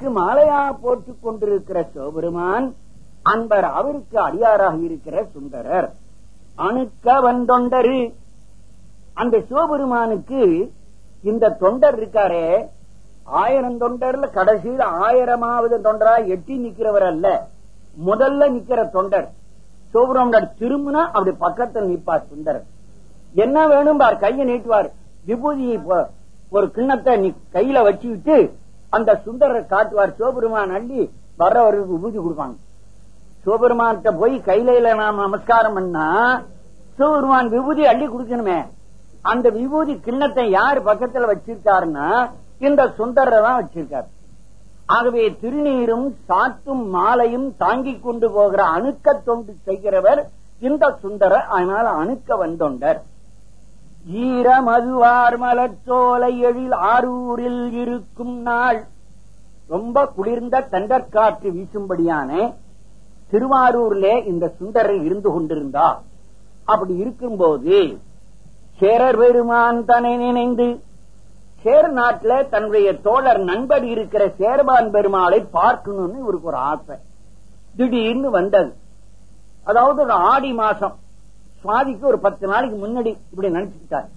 தனக்கு மாலையா போட்டுக் கொண்டிருக்கிற சிவபெருமான் அன்பர் அவருக்கு அடியாராக இருக்கிற சுந்தரர். அணுக்க வந்தொண்டரு அந்த சிவபெருமானுக்கு இந்த தொண்டர் இருக்காரே. ஆயிரம் தொண்டர்ல கடைசியில் ஆயிரமாவது தொண்டரா எட்டி நிக்கிறவர் அல்ல. முதல்ல நிக்கிற தொண்டர். சிவபெருமான் திரும்பினா அப்படி பக்கத்தில் நிப்பார் சுந்தரர். என்ன வேணும் பார் கையை நீட்டுவார். விபூதியை ஒரு கிண்ணத்தை கையில வச்சுக்கிட்டு அந்த சுந்தரர் காட்டுவார் சிவபெருமான் அள்ளி வர்றவருக்கு விபூதி கொடுப்பாங்க. சிவபெருமான்கிட்ட போய் கையில நாம் நமஸ்காரம் பண்ணா சிவபெருமான் விபூதி அள்ளி கொடுக்கணுமே. அந்த விபூதி கிண்ணத்தை யார் பக்கத்துல வச்சிருக்காருன்னா இந்த சுந்தரர் தான் வச்சிருக்காரு. ஆகவே திருநீரும் சாத்தும் மாலையும் தாங்கி கொண்டு போகிற அணுக்க தொண்டு செய்கிறவர் இந்த சுந்தரர். அதனால அணுக்க வந்தொண்டர். ஈர மலச்சோலை எழில் ஆரூரில் இருக்கும் நாள். ரொம்ப குளிர்ந்த தண்டற்காற்று வீசும்படியான திருவாரூர்ல இந்த சுந்தரர் இருந்து கொண்டிருந்தார். அப்படி இருக்கும்போது சேரர் பெருமான் தன்னை நினைந்து சேர நாட்டுல தன்னுடைய தோழர் நண்பர் இருக்கிற சேர்பான் பெருமாளை பார்க்கணும்னு இவருக்கு ஒரு ஆசை. திடீர்னு வந்தது. அதாவது ஒரு ஆடி மாசம். சுவாதிக்கு ஒரு பத்து நாளைக்கு முன்னாடி இப்படி நினைச்சுக்கிட்டார்.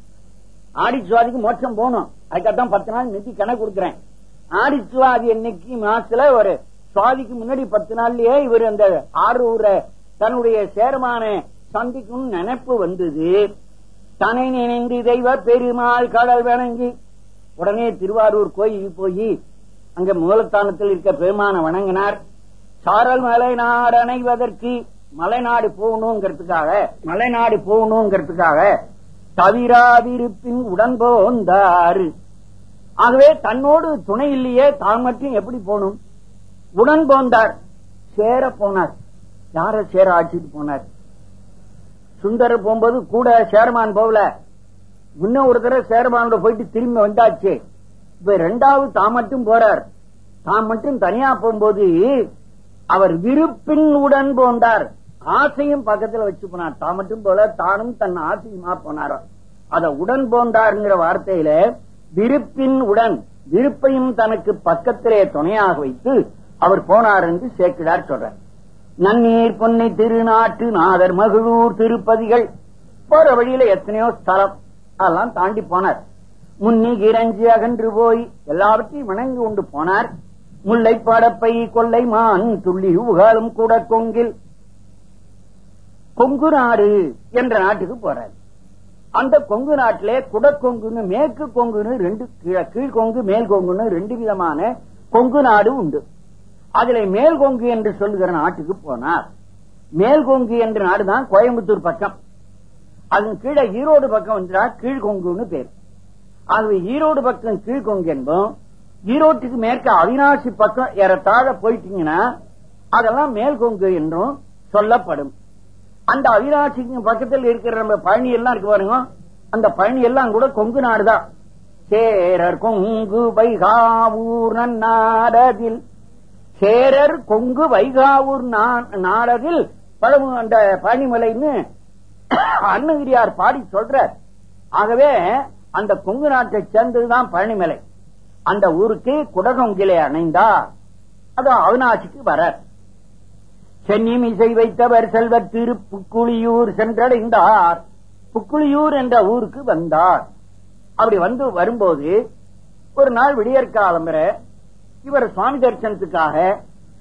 ஆடி சுவாதிக்கு மோட்சம் போகணும். அதுக்காகத்தான் பத்து நாள் நிறுத்தி கணக்கு கொடுக்கிறேன். ஆடி சுவாதி இன்னைக்கு மாசத்துல ஒரு சுவாதிக்கு முன்னாடி பத்து நாள்லயே இவர் அந்த ஆரூரை தன்னுடைய சேரமான சந்திக்கும் நினைப்பு வந்தது. தனை நினைந்து தெய்வ பெருமாள் கடல் வணங்கி உடனே திருவாரூர் கோயில் போய் அங்க மூலத்தானத்தில் இருக்க பெருமான வணங்கினார். சாரல் மலைநாடு அணைவதற்கு மலைநாடு போகணுங்கிறதுக்காக மலைநாடு போகணுங்கிறதுக்காக தவிராதிருப்பின் உடன் போந்தாரு. ஆகவே தன்னோடு துணை இல்லையே தான் மட்டும் எப்படி போகணும்? உடன் போந்தார். சேர போனார். யார சேர ஆட்சிட்டு போனார்? சுந்தரர் போகும்போது கூட சேர்மான் போகல. முன்ன ஒரு தடவை சேர்மானோட போயிட்டு திரும்பி வந்தாச்சு. இப்ப ரெண்டாவது தான் மட்டும் போறார். தான் மட்டும் தனியா போகும்போது அவர் விருப்பின் உடன் போந்தார். ஆசையும் பக்கத்துல வச்சு போனார் தான் மட்டும் போல தானும் தன் ஆசையுமா போனாரோ? அத உடன் போந்தாருங்கிற வார்த்தையில விருப்பின் உடன் விருப்பையும் தனக்கு பக்கத்திலே துணையாக வைத்து அவர் போனார் என்று சேர்க்கிறார் சொல்றார். நன்னீர் பொன்னை திருநாட்டு நாதர் மகளூர் திருப்பதிகள் போற வழியில எத்தனையோ ஸ்தலம் அதெல்லாம் தாண்டி போனார். முன்னி கிரஞ்சி அகன்று போய் எல்லாவற்றையும் வணங்கி கொண்டு போனார். முல்லை படப்பை கொல்லை மான் துள்ளி உகாலும் கூட கொங்கில் கொங்கு நாடு என்ற நாட்டுக்கு போறார். அந்த கொங்கு நாட்டிலே குடக்கொங்குன்னு மேற்கு கொங்குன்னு ரெண்டு கீழ் கீழ்கொங்கு மேல் கொங்குன்னு ரெண்டு விதமான கொங்கு நாடு உண்டு. அதுல மேல் கொங்கு என்று சொல்லுகிற நாட்டுக்கு போனார். மேல் கொங்கு என்ற நாடுதான் கோயம்புத்தூர் பக்கம். அது கீழே ஈரோடு பக்கம் வந்துடா கீழ்கொங்குன்னு பேர். ஆகவே ஈரோடு பக்கம் கீழ்கொங்கு என்போம். ஈரோட்டுக்கு மேற்க அவினாசி பக்கம் ஏறத்தாழ போயிட்டீங்கன்னா அதெல்லாம் மேல்கொங்கு என்றும் சொல்லப்படும். அந்த அவினாசிக்கு பக்கத்தில் இருக்கிற நம்ம பழனி எல்லாம் இருக்கு பாருங்க. அந்த பழனி எல்லாம் கூட கொங்கு நாடுதான். சேரர் கொங்கு வைகாவூர் நாடதில் சேரர் கொங்கு வைகாவூர் நா- நாடதில் பழமு அந்த பழனிமலைன்னு அன்னகிரியார் பாடி சொல்றார். ஆகவே அந்த கொங்கு நாட்டை சேர்ந்ததுதான் பழனிமலை. அந்த ஊருக்கு குடகொங்கிலே அணைந்தார். அது அவினாசிக்கு வரார். சென்னி இசை வைத்தவர் செல்வர் திரு புக்குழியூர் சென்றடைந்தார். புக்குழியூர் என்ற ஊருக்கு வந்தார். அப்படி வந்து வரும்போது ஒரு நாள் விடியற்காலம் வரை இவர் சுவாமி தரிசனத்துக்காக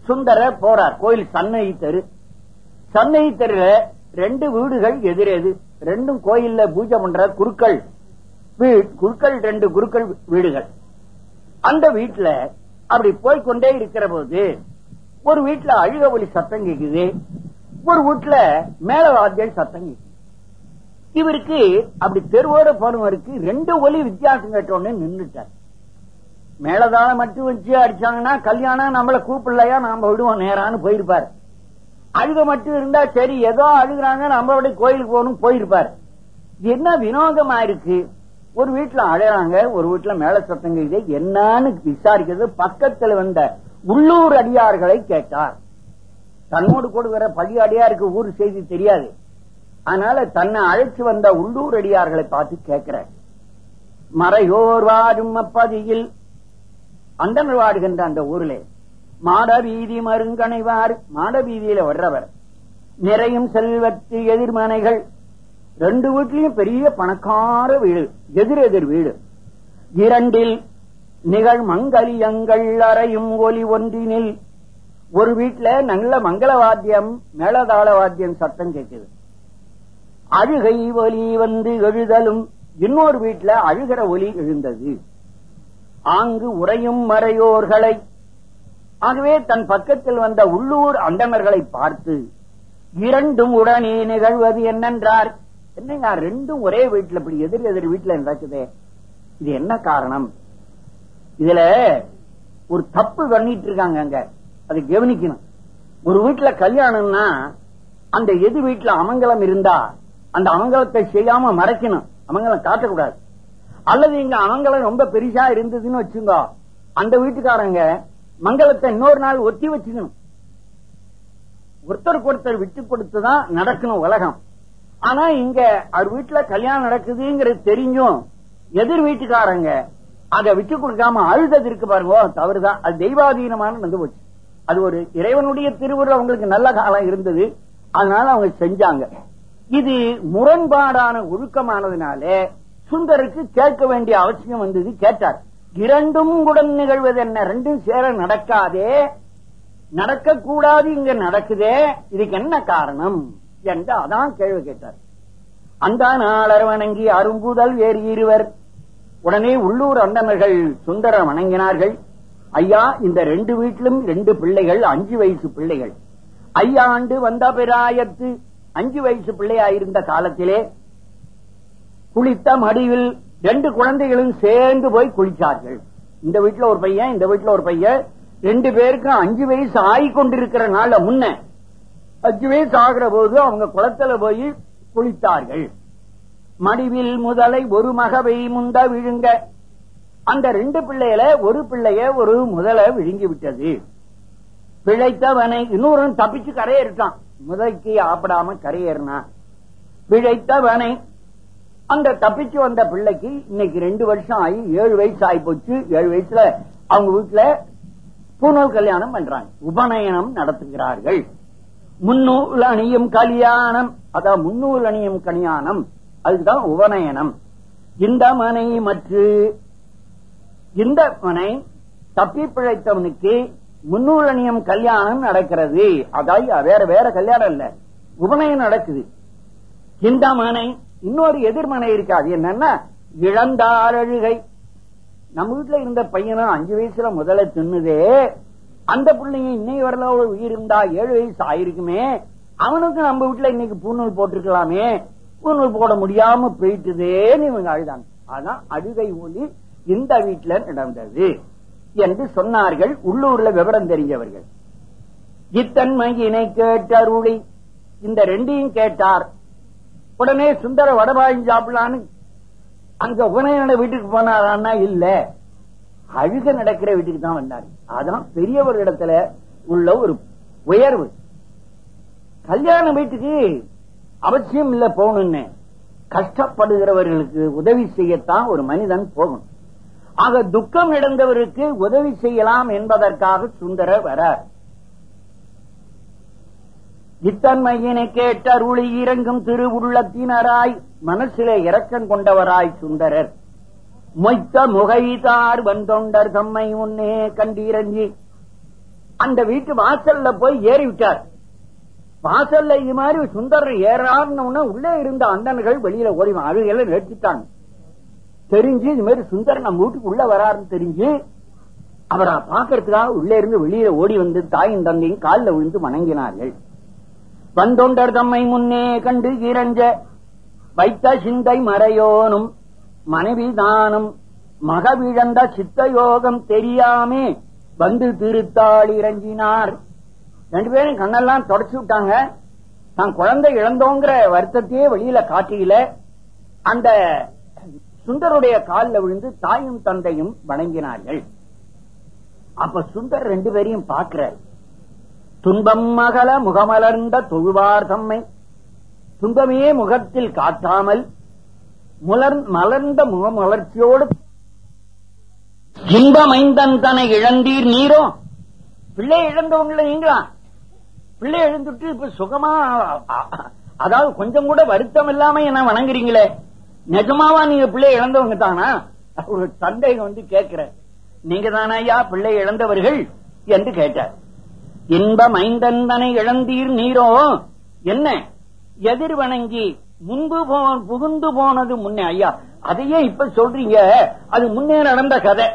சுந்தர போறார் கோயில் சன்னை தெரு சன்னை தெருல ரெண்டு வீடுகள் எதிரெது. ரெண்டும் கோயில்ல பூஜை பண்ற குருக்கள் வீடு குருக்கள் ரெண்டு குருக்கள் வீடுகள். அந்த வீட்டுல அப்படி போய்க்கொண்டே இருக்கிற போது ஒரு வீட்டுல அழுக ஒலி சத்தம் கேக்குது. ஒரு வீட்டுல மேல வாத்தியம் சத்தம் கேக்குது. இவருக்கு அப்படி தெருவோட போனவருக்கு ரெண்டு ஒலி வித்தியாசம் கேட்டோடனே நின்றுட்டார் மேலதான மட்டும் வச்சு அடிச்சாங்கன்னா கல்யாணம் நம்மள கூப்பிடலையா நாம விடுவோம் நேரான்னு போயிருப்பாரு. அழுக மட்டும் இருந்தா சரி ஏதோ அழுகுறாங்க நம்ம அப்படியே கோயிலுக்கு போகணும் போயிருப்பாரு. என்ன வினோதமா இருக்கு? ஒரு வீட்டுல அழறாங்க ஒரு வீட்டுல மேல சத்தம் கேக்குது. என்னன்னு விசாரிக்கிறது பக்கத்துல வந்த உள்ளூர் அடியார்களை கேட்டார். தன்னோடு கொடுக்கிற பள்ளி அடியாருக்கு ஊர் செய்தி தெரியாது. அதனால தன்னை அழைச்சு வந்த உள்ளூர் அடியார்களை பார்த்து கேட்கிறார். மறையோர் வாரும் அப்பதியில் அந்தனர் வாடுகின்ற அந்த ஊரில் மாடவீதி மருங்கணைவார். மாடவீதியில வர்றவர். நிறையும் செல்வத்து எதிர்மனைகள். ரெண்டு வீட்லயும் பெரிய பணக்கார வீடு. எதிர் எதிர் வீடு. இரண்டில் நிகழ் மங்கலியங்கள் அறையும் ஒலி ஒன்றினில். ஒரு வீட்டுல நல்ல மங்கள வாத்தியம் மேளதாள வாத்தியம் சத்தம் கேட்குது. அழுகை ஒலி வந்து எழுதலும். இன்னொரு வீட்டுல அழுகிற ஒலி எழுந்தது. ஆங்கு உறையும் மறையோர்களை. ஆகவே தன் பக்கத்தில் வந்த உள்ளூர் அண்டமர்களை பார்த்து இரண்டும் உடனே நிகழ்வது என்னென்றார்? என்னங்க ரெண்டும் ஒரே வீட்டுல இப்படி எதிர் எதிர் வீட்டுல நடக்குதே இது என்ன காரணம்? இதுல ஒரு தப்பு பண்ணிட்டு இருக்காங்க அங்க. அதை கவனிக்கணும். ஒரு வீட்டுல கல்யாணம்னா அந்த எது வீட்டுல அமங்கலம் இருந்தா அந்த அமங்கலத்தை செய்யாம மறைக்கணும். அமங்கலம் காட்டக்கூடாது. அல்லது இங்க அமங்கலம் ரொம்ப பெருசா இருந்ததுன்னு வச்சுங்க அந்த வீட்டுக்காரங்க மங்களத்தை இன்னொரு நாள் ஒத்தி வச்சுக்கணும். ஒருத்தருக்கு ஒருத்தர் விட்டு கொடுத்துதான் நடக்கணும் உலகம். ஆனா இங்க அவர் வீட்டுல கல்யாணம் நடக்குதுங்கிறது தெரிஞ்சும் எதிர் வீட்டுக்காரங்க அதை விட்டு கொடுக்காம அழுதது இருக்கு பாருங்க தவறுதான் அது தெய்வாதீனமான நடந்து போச்சு. அது ஒரு இறைவனுடைய திருவுருள் அவங்களுக்கு நல்ல காலம் இருந்தது. அதனால அவங்க செஞ்சாங்க. இது முரண்பாடான ஒழுக்கமானதுனாலே சுந்தருக்கு கேட்க வேண்டிய அவசியம் வந்தது கேட்டார். இரண்டும் உடன் நிகழ்வது என்ன ரெண்டும் சேர நடக்காதே. நடக்க கூடாது இங்க நடக்குதே. இதுக்கு என்ன காரணம்? என்று அதான் கேள்வி கேட்டார். அந்த நாளர் வணங்கி அரும்புதல் வேறு இருவர். உடனே உள்ளூர் அந்தனர்கள் சுந்தரம் வணங்கினார்கள். ஐயா இந்த ரெண்டு வீட்டிலும் ரெண்டு பிள்ளைகள் அஞ்சு வயசு பிள்ளைகள். ஐயாண்டு வந்த பிராயத்து அஞ்சு வயசு பிள்ளையாயிருந்த காலத்திலே குளித்த மடிவில் ரெண்டு குழந்தைகளும் சேர்ந்து போய் குளிச்சார்கள். இந்த வீட்டுல ஒரு பையன் இந்த வீட்டுல ஒரு பையன். ரெண்டு பேருக்கும் அஞ்சு வயசு ஆகிக்கொண்டிருக்கிற நாள முன்ன அஞ்சு வயசு ஆகிற போது அவங்க குளத்துல போய் குளித்தார்கள். மடிவில் முதலை ஒரு மகவை முந்த விழுங்க. அந்த ரெண்டு பிள்ளையில ஒரு பிள்ளைய ஒரு முதல விழுங்கி விட்டது பிழைத்தவனை இன்னொரு தப்பிச்சு கரையேறிட்டான். முதலைக்கு ஆப்படாம கரையேறினா. பிழைத்தவனை அந்த தப்பிச்சு வந்த பிள்ளைக்கு இன்னைக்கு ரெண்டு வருஷம் ஆகி ஏழு வயசு ஆகி போச்சு. ஏழு வயசுல அவங்க வீட்டுல பூநூல் கல்யாணம் பண்றாங்க. உபநயனம் நடத்துகிறார்கள். முன்னூல் அணியும் கல்யாணம். அதான் முன்னூல் அணியும் கல்யாணம். அதுதான் உபநயனம். இந்த மனை மற்ற இந்த மனை தப்பி பிழைத்தவனுக்கு முன்னூலனியம் கல்யாணம் நடக்கிறது. அதாவது வேற வேற கல்யாணம் இல்ல. உபநயனம் நடக்குது. இந்த மனை இன்னொரு எதிர்மனை இருக்காது. என்னன்னா இழந்தாரழுகை நம்ம வீட்டுல இருந்த பையனும் அஞ்சு வயசுல முதல்ல தின்னுதே அந்த பிள்ளைங்க இன்னை வரல உயிர் இருந்தா ஏழு வயசு ஆயிருக்குமே அவனுக்கு நம்ம வீட்டுல இன்னைக்கு பூநூல் போட்டிருக்கலாமே பூநூல் போட முடியாம போயிட்டுதேன்னு இவங்க அழுதாங்க. ஆனா அழுகை ஒலி இந்த வீட்டுல நடந்தது என்று சொன்னார்கள் உள்ளூர்ல விவரம் தெரிஞ்சவர்கள். இத்தன்மையினை கேட்டருளி. இந்த ரெண்டையும் கேட்டார். உடனே சுந்தர வடபாயும் சாப்பிடலான்னு. அங்க உபநயன வீட்டுக்கு போனாரான்னா இல்ல. அழுக நடக்கிற வீட்டுக்கு தான் வந்தார். அதான் பெரியவர் இடத்துல உள்ள ஒரு உயர்வு. கல்யாண வீட்டுக்கு அவசியம் இல்ல போகணும்னு கஷ்டப்படுகிறவர்களுக்கு உதவி செய்யத்தான் ஒரு மனிதன் போகணும். ஆக துக்கம் இழந்தவருக்கு உதவி செய்யலாம் என்பதற்காக சுந்தரர் வரார். இத்தன்மையினை கேட்ட அருளி இறங்கும் திருவுள்ளத்தினராய் மனசிலே இரக்கம் கொண்டவராய் சுந்தரர். மொய்த்த முகைதார் வந்தொண்டர் தம்மை உன்னே கண்டிரஞ்சி. அந்த வீட்டு வாசல்ல போய் ஏறி விட்டார் வாசல்ல இது மாதிரி சுந்தரர் ஏறான்னு உள்ளே இருந்த அண்டன்கள் வெளியில ஓடி அழுகையில நிறுத்திட்டாங்க. தெரிஞ்சு இது மாதிரி சுந்தரர் நம்ம வீட்டுக்கு உள்ள வராருன்னு தெரிஞ்சு அவரை பாக்கிறதுக்காக உள்ளே இருந்து வெளியில ஓடி வந்து தாயும் தந்தையும் காலில் விழுந்து வணங்கினார்கள். வந்தொண்டர் தம்மை முன்னே கண்டு இறஞ்ச வைத்த சிந்தை மறையோனும் மனைவி தானும் மகவிழந்த சித்த யோகம் தெரியாமே வந்து திருத்தாள் இறங்கினார். ரெண்டு பேரும் கண்ணெல்லாம் தொடச்சு விட்டாங்க. தான் குழந்தை இழந்தோங்கிற வருத்தத்தையே வெளியில காட்டியில அந்த சுந்தருடைய காலில் விழுந்து தாயும் தந்தையும் வணங்கினார்கள். அப்ப சுந்தர் ரெண்டு பேரையும் பார்க்கிறார். துன்பம் மகள முகமலர்ந்த தொழுவார் தம்மை. துன்பமே முகத்தில் காட்டாமல் மலர்ந்த முகமலர்ச்சியோடு இன்பமைந்தன் தன இழந்தீர் நீரோ? பிள்ளை இழந்தவங்களை நீங்களா? பிள்ளை எழுந்துட்டு இப்ப சுகமா அதாவது கொஞ்சம் கூட வருத்தம் இல்லாம என்ன வணங்குறீங்களே? நிஜமாவா நீங்க பிள்ளை இழந்தவங்க தானா? ஒரு சந்தேகம் வந்து கேட்கிற நீங்க தானா ஐயா பிள்ளை இழந்தவர்கள் என்று கேட்டார். இன்பம் ஐந்தந்தனை இழந்தீர் நீரோ? என்ன? எதிர் வணங்கி முன்பு புகுந்து போனது முன்னே. ஐயா அதையே இப்ப சொல்றீங்க. அது முன்னே நடந்த கதை.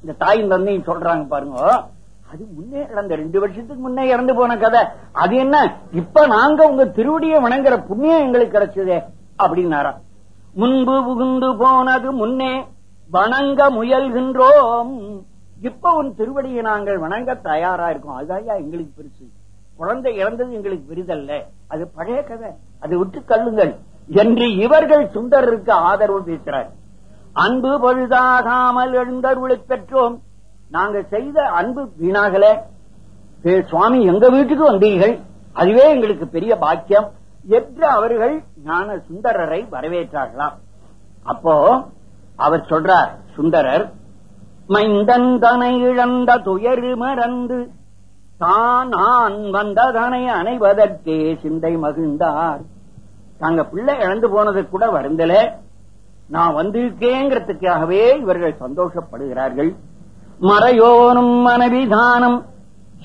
இந்த தாயின் தந்தையும் சொல்றாங்க பாருங்க. அது முன்னே இறந்த ரெண்டு வருஷத்துக்கு முன்னே இறந்து போன கதை. அது என்ன? இப்ப நாங்க உங்க திருவடிய வணங்குற புண்ணியம் எங்களுக்கு கிடைச்சதே அப்படின்னாரா. முன்பு புகுந்து போனது முன்னே வணங்க முயல்கின்றோம். இப்ப உன் திருவடியை நாங்கள் வணங்க தயாரா இருக்கோம். அதுதான் எங்களுக்கு பெருசு. குழந்தை இறந்தது எங்களுக்கு பெரிதல்ல. அது பழைய கதை. அதை விட்டு கல்லுங்கள் என்று இவர்கள் சுந்தரருக்கு ஆதரவு பேசுறார். அன்பு பொழுதாகாமல் எழுந்தருளை பெற்றோம். நாங்க செய்த அன்பு வீணாகல. சுவாமி எங்க வீட்டுக்கு வந்தீர்கள்? அதுவே எங்களுக்கு பெரிய பாக்கியம். என்று அவர்கள் ஞான சுந்தரரை வரவேற்றார்களாம் அப்போ அவர் சொல்றார் சுந்தரர் மைந்தன் தனை இழந்த துயரு மறந்து தான் நான் வந்ததனை அணைவதற்கே சிந்தை மகிழ்ந்தார். தாங்க பிள்ளை இழந்து போனது கூட வருந்தல. நான் வந்திருக்கேங்கிறதுக்காகவே இவர்கள் சந்தோஷப்படுகிறார்கள். மறையோனும் மனைவிதானம்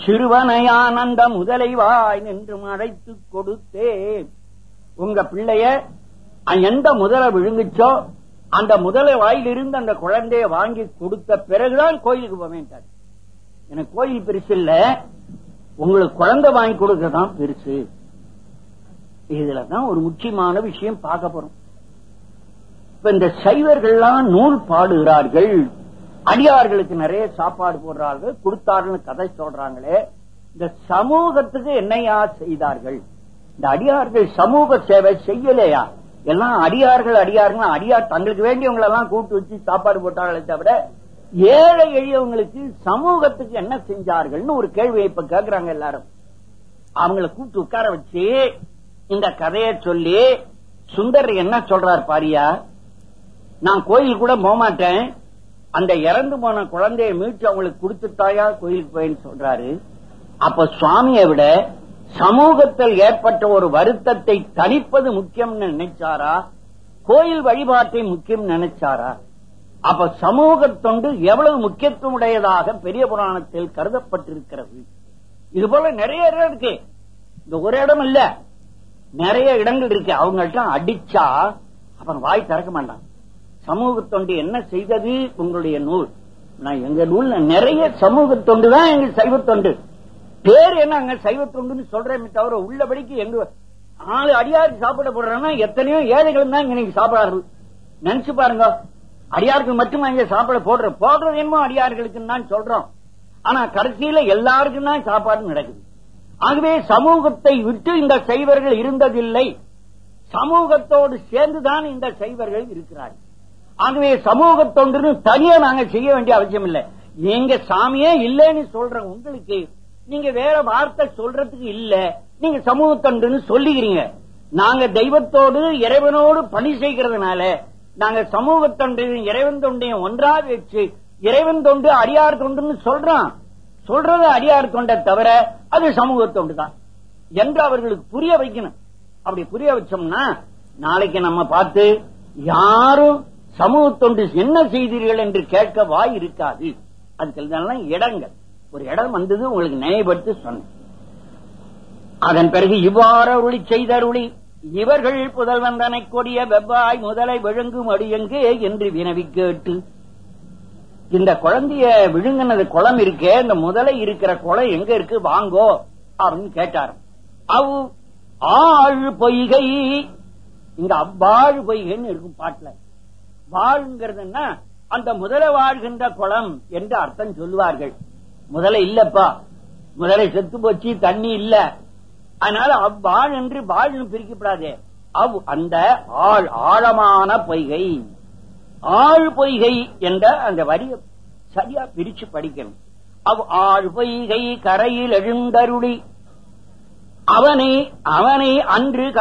சிறுவனையான் அந்த முதலை வாய் நின்று அழைத்து கொடுத்தே உங்க பிள்ளைய எந்த முதலை விழுங்குச்சோ அந்த முதலை வாயிலிருந்து அந்த குழந்தைய வாங்கி கொடுத்த பிறகுதான் கோயிலுக்கு போக எனக்கு கோயில் பெருசு இல்ல. உங்களுக்கு குழந்தை வாங்கி கொடுக்கறதான் பெருசு. இதுலதான் ஒரு முக்கியமான விஷயம் பார்க்க போறோம். இப்ப இந்த சைவர்கள்லாம் நூல் பாடுகிறார்கள். அடியார்களுக்கு நிறைய சாப்பாடு போடுறார்கள் கொடுத்தார்கள் கதை சொல்றாங்களே. இந்த சமூகத்துக்கு என்னையா செய்தார்கள்? இந்த அடியார்கள் சமூக சேவை செய்யலையா? எல்லாம் அடியார்கள் அடியார்கள் அடியார் தங்களுக்கு வேண்டியவங்களை எல்லாம் கூட்டு வச்சு சாப்பாடு போட்டார்களே தவிர ஏழை எளியவங்களுக்கு சமூகத்துக்கு என்ன செஞ்சார்கள்னு ஒரு கேள்வியை இப்ப கேக்குறாங்க எல்லாரும். அவங்களை கூப்பிட்டு உட்கார வச்சு இந்த கதையை சொல்லி சுந்தர் என்ன சொல்றார் பாரியா? நான் கோயில் கூட போகமாட்டேன். அந்த இறந்து போன குழந்தைய மீட்டு அவங்களுக்கு கொடுத்துட்டாயா கோயிலுக்கு போயின்னு சொல்றாரு. அப்ப சுவாமியை விட சமூகத்தில் ஏற்பட்ட ஒரு வருத்தத்தை தணிப்பது முக்கியம் நினைச்சாரா? கோயில் வழிபாட்டை முக்கியம் நினைச்சாரா? அப்ப சமூக தொண்டு எவ்வளவு முக்கியத்துவம் உடையதாக பெரிய புராணத்தில் கருதப்பட்டிருக்கிறது இது போல நிறைய இடம் இருக்கு. இந்த ஒரு இடம் இல்ல. நிறைய இடங்கள் இருக்கு. அவங்கள்ட்ட அடிச்சா அப்புறம் வாய் திறக்க மாட்டான். சமூக தொண்டு என்ன செய்தது? உங்களுடைய நூல். நான் எங்க நூல்ல நிறைய சமூக தொண்டு தான் எங்க சைவ தொண்டு. பேர் என்ன அங்க சைவ தொண்டுன்னு சொல்றேன் தவிர உள்ளபடிக்கு எங்க நாலு அடியாருக்கு சாப்பிட போடுறேன்னா எத்தனையோ ஏழைகளும் தான் இன்னைக்கு சாப்பிடாரு நினைச்சு பாருங்க. அடியாருக்கு மட்டுமா இங்க சாப்பிட போடுற போடுறது என்னமோ அடியார்களுக்கு தான் சொல்றோம். ஆனா கடைசியில எல்லாருக்கும் தான் சாப்பாடு நடக்குது. ஆகவே சமூகத்தை விட்டு இந்த சைவர்கள் இருந்ததில்லை. சமூகத்தோடு சேர்ந்துதான் இந்த சைவர்கள் இருக்கிறார்கள். ஆகவே சமூக தொண்டுன்னு தனியா நாங்க செய்ய வேண்டிய அவசியம் இல்லை. எங்க சாமியே இல்லைன்னு சொல்ற உங்களுக்கு நீங்க வேற வார்த்தை சொல்றதுக்கு இல்ல. நீங்க சமூக தொண்டுன்னு சொல்லிக்கிறீங்க. நாங்க தெய்வத்தோடு இறைவனோடு பணி செய்கிறதுனால நாங்க சமூக தொண்டு இறைவன் தொண்டையும் ஒன்றாக வச்சு இறைவன் தொண்டு அடியார் தொண்டுன்னு சொல்றோம். சொல்றது அடியார் தொண்டை தவிர அது சமூக தொண்டு தான் என்று அவர்களுக்கு புரிய வைக்கணும். அப்படி புரிய வச்சோம்னா நாளைக்கு நம்ம பார்த்து யாரும் சமூகத்தொன்று என்ன செய்தீர்கள் என்று கேட்க வாய் இருக்காது. அதுக்கு இடங்கள். ஒரு இடம் வந்தது உங்களுக்கு நினைவுபடுத்தி சொன்னேன். அதன் பிறகு இவ்வாறு அருளி செய்தருளி இவர்கள் புதல்வன் தனை கொடிய வெவ்வாய் முதலை விழுங்கும் அடி எங்கே என்று வினவி கேட்டு இந்த குழந்தைய விழுங்கினது குளம் இருக்கே இந்த முதலை இருக்கிற குளம் எங்க இருக்கு வாங்கோ அப்படின்னு கேட்டார். அவ் ஆழ் பொய்கை இங்க அவ்வாழ் பொய்கைன்னு இருக்கும் பாட்டுல. வாழ்ங்கிறதுன்னா அந்த முதலை வாழ்கின்ற குளம் என்று அர்த்தம் சொல்லுவார்கள். முதலை இல்லப்பா. முதலை செத்து போச்சு தண்ணி இல்ல. அதனால அவ்வாழ் என்று வாழ்னு பிரிக்கப்படாதே. அவ் அந்த ஆள் ஆழமான பொய்கை. ஆள் பொய்கை என்ற அந்த வரிய சரியா பிரிச்சு படிக்கணும். அவ் ஆள் பொய்கை கரையில் எழுந்தருளி. அவனை அவனை அன்று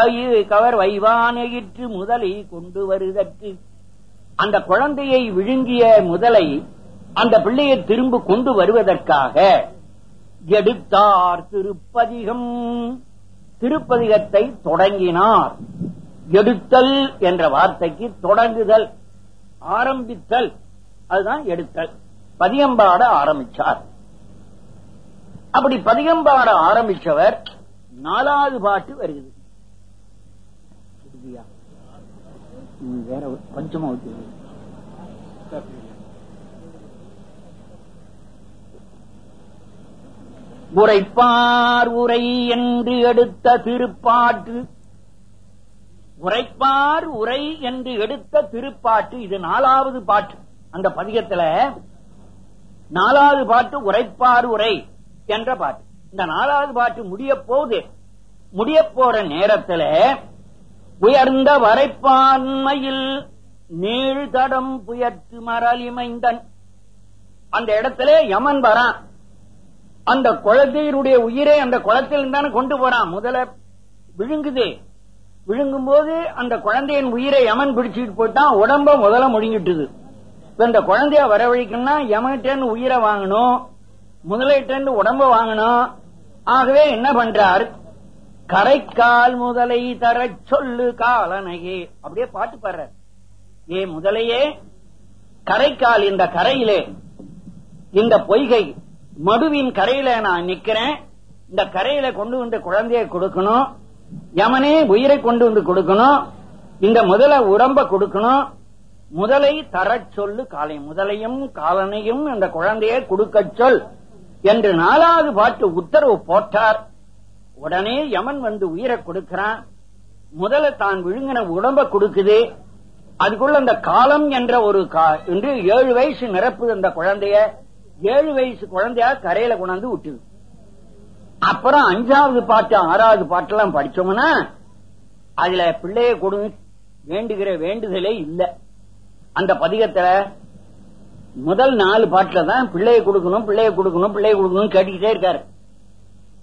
கவர் வைவானையிற்று முதலை கொண்டு வருதற்கு. அந்த குழந்தையை விழுங்கிய முதலை அந்த பிள்ளையை திரும்ப கொண்டு வருவதற்காக எடுத்தார் திருப்பதிகம். திருப்பதிகத்தை தொடங்கினார். எடுத்தல் என்ற வார்த்தைக்கு தொடங்குதல் ஆரம்பித்தல் அதுதான் எடுத்தல். பதியம்பாட ஆரம்பிச்சார். அப்படி பதியம்பாட ஆரம்பிச்சவர் நாலாவது பாட்டு வருகிறது. வேற ஒரு- கொஞ்சமா ஊத்தி உரைப்பார் உரை என்று எடுத்த திருப்பாட்டு. உரைப்பார் உரை என்று எடுத்த திருப்பாட்டு இது நாலாவது பாட்டு. அந்த பதிகத்துல நாலாவது பாட்டு உரைப்பார் உரை என்ற பாட்டு. இந்த நாலாவது பாட்டு முடிய போகுது. முடிய போற நேரத்தில் உயர்ந்த வரைப்பான்மையில் நீழ்தடம் புயற்று மரலிமைந்தன் அந்த இடத்துல யமன் வரான். அந்த குழந்தையினுடைய உயிரை அந்த குளத்தில் தானே கொண்டு போறான். முதல்ல விழுங்குது. விழுங்கும் போது அந்த குழந்தையின் உயிரை யமன் பிடிச்சிட்டு போயிட்டான். உடம்ப முதல்ல முழுங்கிட்டுது. இப்ப இந்த குழந்தைய வரவழைக்கணும்னா யமன்கிட்ட உயிரை வாங்கணும். முதலிட்டு உடம்ப வாங்கணும். ஆகவே என்ன பண்றாரு? கரைக்கால் முதலை தரச் சொல்லு காலனையே. அப்படியே பாட்டு பாடுற ஏ முதலையே கரைக்கால் இந்த கரையிலே இந்த பொய்கை மடுவின் கரையில நான் நிக்கிறேன் இந்த கரையில கொண்டு வந்து குழந்தையை கொடுக்கணும். யமனே உயிரை கொண்டு வந்து கொடுக்கணும். இந்த முதல உடம்ப கொடுக்கணும். முதலை தரச் சொல்லு காலை முதலையும் காலனையும் அந்த குழந்தையை கொடுக்க சொல் என்று நாலாவது பாட்டு உத்தரவு போட்டார். உடனே யமன் வந்து உயிரை கொடுக்கிறான். முதல்ல தான் விழுங்கின உடம்ப கொடுக்குது. அதுக்குள்ள அந்த காலம் என்ற ஒரு கா- என்று ஏழு வயசு நிரப்பு அந்த குழந்தைய. ஏழு வயசு குழந்தையா கரையில கொண்டாந்து விட்டுது. அப்புறம் அஞ்சாவது பாட்டு ஆறாவது பாட்டெல்லாம் படிச்சோம்னா அதுல பிள்ளைய கொடு வேண்டுகிற வேண்டுதலே இல்ல. அந்த பதிகத்துல முதல் நாலு பாட்டுல தான் பிள்ளைய கொடுக்கணும் பிள்ளைய கொடுக்கணும் பிள்ளைய கொடுக்கணும் கேட்டுக்கிட்டே இருக்காரு.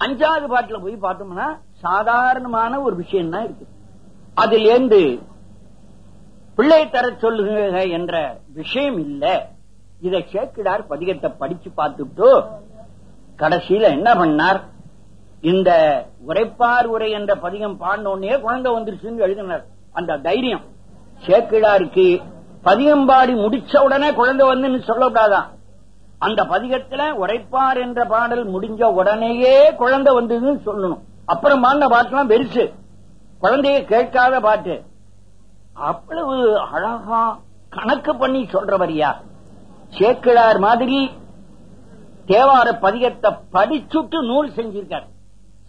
அஞ்சாவது பாட்டுல போய் பார்த்தோம்னா சாதாரணமான ஒரு விஷயம் தான் இருக்கு. அதுல இருந்து பிள்ளை தர சொல்லுங்க என்ற விஷயம் இல்ல. இதை சேக்கிடார் பதிகத்தை படிச்சு பார்த்துட்டு கடைசியில என்ன பண்ணார்? இந்த உரைப்பார் உரை என்ற பதிகம் பாடினோடனே குழந்தை வந்துருச்சுன்னு எழுதினார். அந்த தைரியம். சேக்கிடாருக்கு பதியம் பாடி முடிச்ச உடனே குழந்தை வந்துன்னு சொல்லக்கூடாதான். அந்த பதிகத்துல உரைப்பார் என்ற பாடல் முடிஞ்ச உடனேயே குழந்தை வந்ததுன்னு சொல்லணும். அப்புறம் பாடின பாட்டுலாம் பெருசு. குழந்தைய கேட்காத பாட்டு. அவ்வளவு அழகா கணக்கு பண்ணி சொல்றவரியா. சேக்கிழார் மாதிரி தேவார பதிகத்தை படிச்சுட்டு நூல் செஞ்சிருக்கார்.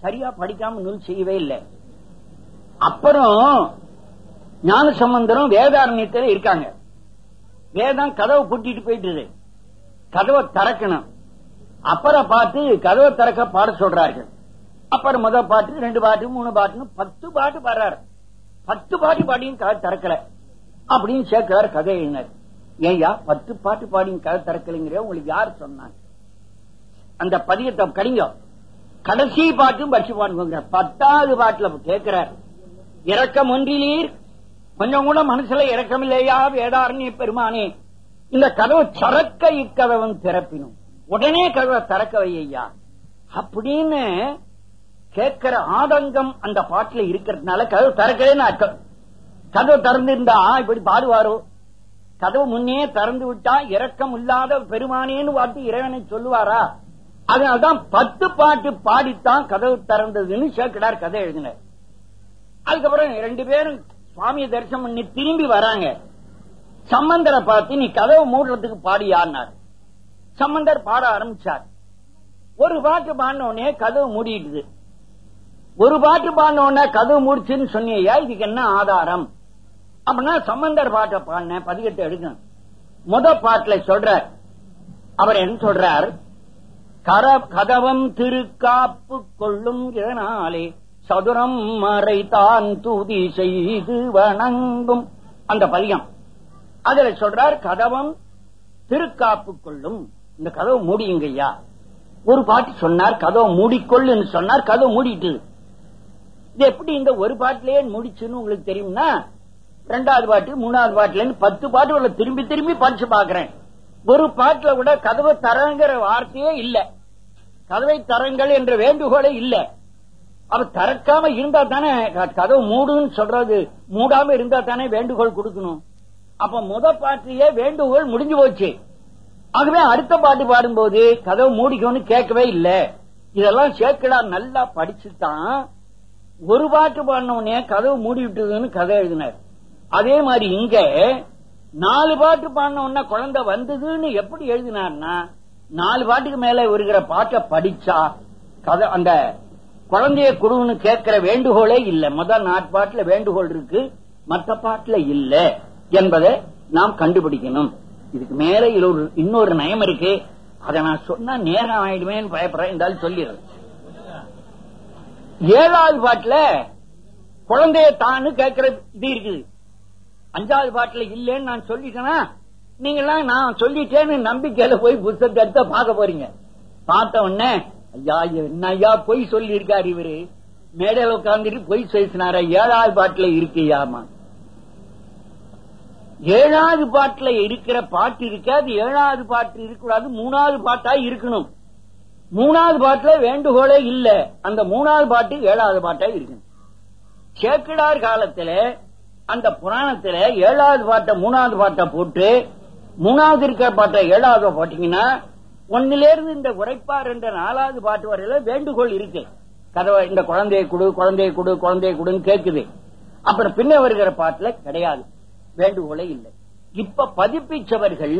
சரியா படிக்காம நூல் செய்யவே இல்லை. அப்புறம் ஞான சம்பந்தரும் வேதாரண்யத்தில் இருக்காங்க. வேதம் கதவை பூட்டிட்டு போயிட்டு கதவை திறக்கணும். அப்புறம் பாட்டு கதவை திறக்க பாட சொல்றார்கள். அப்புறம் முதல் பாட்டு ரெண்டு பாட்டு மூணு பாட்டுன்னு பத்து பாட்டு பாடுறாரு. பத்து பாட்டு பாடியும் கதை திறக்கல. அப்படின்னு சேர்க்கிறார் கதை எழுதினார் ஏயா பத்து பாட்டு பாடியும் கதை திறக்கலைங்கிற உங்களுக்கு யார் சொன்னாங்க? அந்த பதியத்தை கடிங்க கடைசி பாட்டும் பட்சி பாடுங்க பத்தாவது பாட்டுல கேட்கிறார். இறக்கம் ஒன்றிலீர். கொஞ்சம் கூட மனசுல இறக்கம் இல்லையா வேதாரண்ய பெருமானே? இந்த கதவு சறக்க இக்கதவன் திறப்பினும். உடனே கதவை திறக்க வையா அப்படின்னு கேட்கிற ஆதங்கம் அந்த பாட்டுல இருக்கிறதுனால கதவு திறக்கலன்னு அர்த்தம். கதவு திறந்திருந்தா இப்படி பாடுவாரோ? கதவு முன்னே திறந்து விட்டா இரக்கம் இல்லாத பெருமானேன்னு பார்த்து இறைவனை சொல்லுவாரா? அதனால்தான் பத்து பாட்டு பாடித்தான் கதவு திறந்ததுன்னு சேர்க்கிறார் கதை எழுதினார். அதுக்கப்புறம் ரெண்டு பேரும் சுவாமியை தரிசனம் பண்ணி திரும்பி வராங்க. சம்பந்தரை பார்த்து நீ கதவை மூடுறதுக்கு பாடியான்னார் சம்பந்தர் பாட ஆரம்பிச்சார். ஒரு பாட்டு பாடின உடனே கதவு மூடிடுது. ஒரு பாட்டு பாடின கதவு முடிச்சுன்னு சொன்னியா இதுக்கு என்ன ஆதாரம்? அப்படின்னா சம்பந்தர் பாட்டை பாடின பதிகத்தை எடுக்கணும். முத பாட்டுல சொல்றார். அவர் என்ன சொல்றார்? கர- கதவம் திருக்காப்பு கொள்ளும் இதனாலே சதுரம் மறைத்தான் தூதி செய்து வணங்கும். அந்த பதிகம். அதுல சொல்றார் கதவம் திருக்காப்பு கொள்ளும். இந்த கதவு மூடியுங்கய்யா ஒரு பாட்டு சொன்னார் கதவை மூடிக்கொள்ளுன்னு சொன்னார் கதவு மூடிட்டு. இது எப்படி இந்த ஒரு பாட்டிலேயே முடிச்சுன்னு உங்களுக்கு தெரியும்னா ரெண்டாவது பாட்டு மூணாவது பாட்டுல இருந்து பத்து பாட்டு திரும்பி திரும்பி படிச்சு பாக்குறேன் ஒரு பாட்டுல கூட கதவை தரங்கிற வார்த்தையே இல்ல. கதவை தரங்கள் என்ற வேண்டுகோளே இல்ல. அவ திறக்காம இருந்தா தானே கதவு மூடுன்னு சொல்றது மூடாம இருந்தா தானே வேண்டுகோள் கொடுக்கணும். அப்ப முத பாட்டிலேயே வேண்டுகோள் முடிஞ்சு போச்சு. ஆகவே அடுத்த பாட்டு பாடும்போது கதவு மூடிக்கணும்னு கேட்கவே இல்ல. இதெல்லாம் சேக்கடா நல்லா படிச்சுட்டான் ஒரு பாட்டு பாடின உடனே கதவு மூடி விட்டதுன்னு கதை எழுதினார். அதே மாதிரி இங்க நாலு பாட்டு பாடின உடனே குழந்தை வந்ததுன்னு எப்படி எழுதினார்னா நாலு பாட்டுக்கு மேல இருக்கிற பாட்டை படிச்சா கதை அந்த குழந்தைய குடுன்னு கேட்கிற வேண்டுகோளே இல்ல. முதல் நாட்பாட்டுல வேண்டுகோள் இருக்கு மற்ற பாட்டுல இல்ல. என்பதை நாம் கண்டுபிடிக்கணும். இதுக்கு மேல ஒரு இன்னொரு நயம் இருக்கு. அதை நான் சொன்னா நேரம் ஆயிடுவேன்னு பயப்படுறேன். இருந்தாலும் சொல்லிடுறேன். ஏழாவது பாட்டுல குழந்தைய தான்னு கேட்கிற இது இருக்குது. அஞ்சாவது பாட்டுல இல்லைன்னு நான் சொல்லித்தன நீங்க எல்லாம் நான் சொல்லிட்டேன்னு நம்பிக்கையில போய் புத்தகத்தை எடுத்த பார்க்க போறீங்க. பார்த்த உடனே ஐயா என்ன ஐயா பொய் சொல்லி இருக்காரு இவரு? மேடையில உட்கார்ந்துட்டு பொய் பேசினார? ஏழாவது பாட்டுல இருக்கியாமா? ஏழாவது பாட்டுல இருக்கிற பாட்டு இருக்காது ஏழாவது பாட்டு இருக்கக்கூடாது மூணாவது பாட்டா இருக்கணும். மூணாவது பாட்டுல வேண்டுகோளே இல்ல. அந்த மூணாவது பாட்டு ஏழாவது பாட்டா இருக்கணும். சேக்கிடார் காலத்துல அந்த புராணத்துல ஏழாவது பாட்டை மூணாவது பாட்டை போட்டு மூணாவது இருக்கிற பாட்டை ஏழாவது போட்டீங்கன்னா ஒன்னிலிருந்து இந்த உரைப்பார் என்ற நாலாவது பாட்டு வரையில வேண்டுகோள் இருக்கு. கதவை இந்த குழந்தையை கொடு குழந்தையை கொடு குழந்தையை கொடுன்னு கேட்குது அப்புறம் பின்ன வருகிற பாட்டுல கிடையாது. வேண்டுகோளே இல்லை. இப்ப பதிப்பிச்சவர்கள்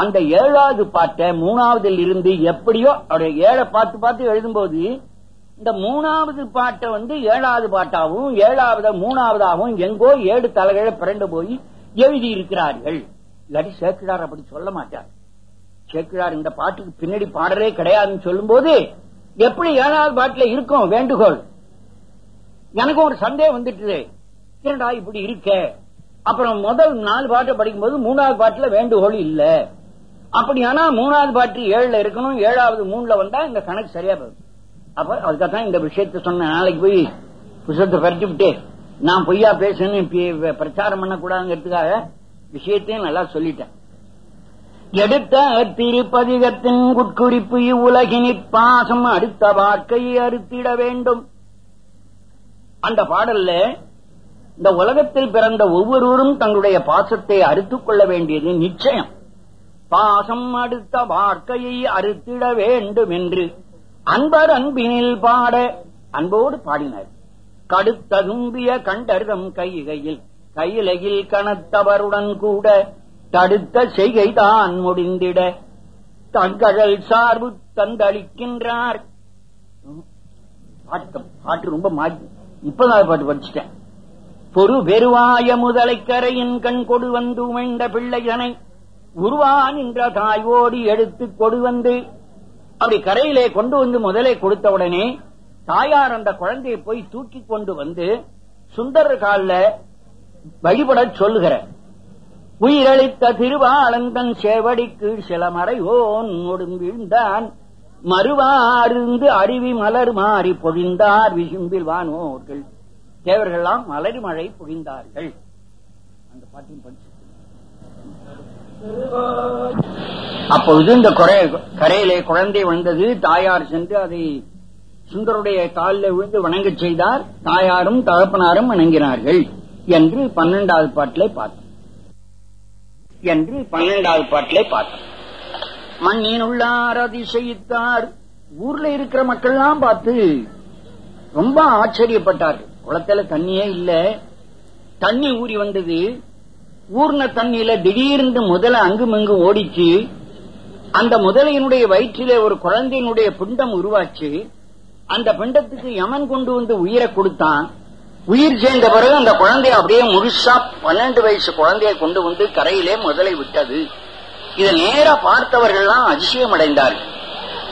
அந்த ஏழாவது பாட்டை மூணாவதில் இருந்து எப்படியோ அவருடைய ஏழை பார்த்து பார்த்து எழுதும்போது இந்த மூணாவது பாட்டை வந்து ஏழாவது பாட்டாவும் ஏழாவது மூணாவதாகவும் எங்கோ ஏழு தலைகளை பிறண்டு போய் எழுதி இருக்கிறார்கள் இல்லாட்டி சேக்கிழார் அப்படி சொல்ல மாட்டார். சேக்கிழார் இந்த பாட்டுக்கு பின்னாடி பாடலே கிடையாதுன்னு சொல்லும் போது எப்படி ஏழாவது பாட்டுல இருக்கும் வேண்டுகோள்? எனக்கும் ஒரு சந்தேகம் வந்துட்டு இரண்டா இப்படி இருக்க? அப்புறம் முதல் நாலு பாட்டை படிக்கும்போது மூணாவது பாட்டுல வேண்டுகோள் இல்ல. அப்படியானா மூணாவது பாட்டு ஏழுல இருக்கணும் ஏழாவது மூணுல வந்தா இந்த கணக்கு சரியா போகும் அப்ப அதுக்காக இந்த விஷயத்த சொன்ன நாளைக்கு போய் புத்தகத்தை பறிச்சு நான் பொய்யா பேசணும் பிரச்சாரம் பண்ணக்கூடாதுங்கிறதுக்காக விஷயத்தையும் நல்லா சொல்லிட்டேன். எடுத்த திருப்பதிகத்தின் உட்குறிப்பு இவ்வுலகினிற் பாசம் அடுத்த வாழ்க்கையை அறுத்திட வேண்டும். அந்த பாடல்ல இந்த உலகத்தில் பிறந்த ஒவ்வொருவரும் தங்களுடைய பாசத்தை அறுத்துக் கொள்ள வேண்டியது நிச்சயம். பாசம் அடுத்த வாழ்க்கையை அறுத்திட வேண்டும் என்று அன்பர் அன்பினில் பாட அன்போடு பாடினார். கடுத்ததும்பிய கண்டர்தம் கைகையில் கையிலையில் கனத்தவருடன் கூட தடுத்த செய்கைதான் முடிந்திட. தங்கழல் சார்பு தந்தளிக்கின்றார். பாட்டு ரொம்ப மாறி. இப்பதான் பாட்டு படிச்சுட்டேன். பொறு பெருவாய முதலை கரையின் கண் கொடு வந்து உமிழ்ந்த பிள்ளையனை உருவான் என்ற தாயோடி எடுத்து கொடு வந்து அப்படி கரையிலே கொண்டு வந்து முதலை கொடுத்த உடனே தாயார் அந்த குழந்தையை போய் தூக்கி கொண்டு வந்து சுந்தர காலில் வழிபட சொல்லுகிற உயிரளித்த திருவாளந்தன் சேவடிக்கு சில மறைவோன் ஒடும்பிழ்ந்தான் மறுவாருந்து அருவி மலர் மாறி பொழிந்தார் விசும்பில் வானோர்கள் தேவர்கள்லாம் மலர் மழை பொழிந்தார்கள். அந்த பாட்டையும் படிச்சு அப்பொழுது இந்த கரையிலே குழந்தை வந்தது. தாயார் சென்று அதை சுந்தருடைய காலில் விழுந்து வணங்கச் செய்தார். தாயாரும் தகப்பனாரும் வணங்கினார்கள் என்று பன்னெண்டாவது பாட்டிலே பார்த்தோம். என்று பன்னெண்டாவது பாட்டிலே பார்த்தோம். மண்ணின் உள்ளார் அதிசயித்தார். ஊர்ல இருக்கிற மக்கள்லாம் பார்த்து ரொம்ப ஆச்சரியப்பட்டார்கள். குளத்துல தண்ணியே இல்ல. தண்ணி ஊறி வந்தது. ஊர்ன தண்ணியில திடீர்னு முதல அங்குமிங்கு ஓடிச்சு. அந்த முதலையினுடைய வயிற்றிலே ஒரு குழந்தையினுடைய பிண்டம் உருவாச்சு. அந்த பிண்டத்துக்கு யமன் கொண்டு வந்து உயிரை கொடுத்தான். உயிர் சேர்ந்த பிறகு அந்த குழந்தைய அப்படியே முழுசா பன்னெண்டு வயசு குழந்தைய கொண்டு வந்து கரையிலே முதலை விட்டது. இதை நேர பார்த்தவர்கள்லாம் அதிசயம் அடைந்தார்கள்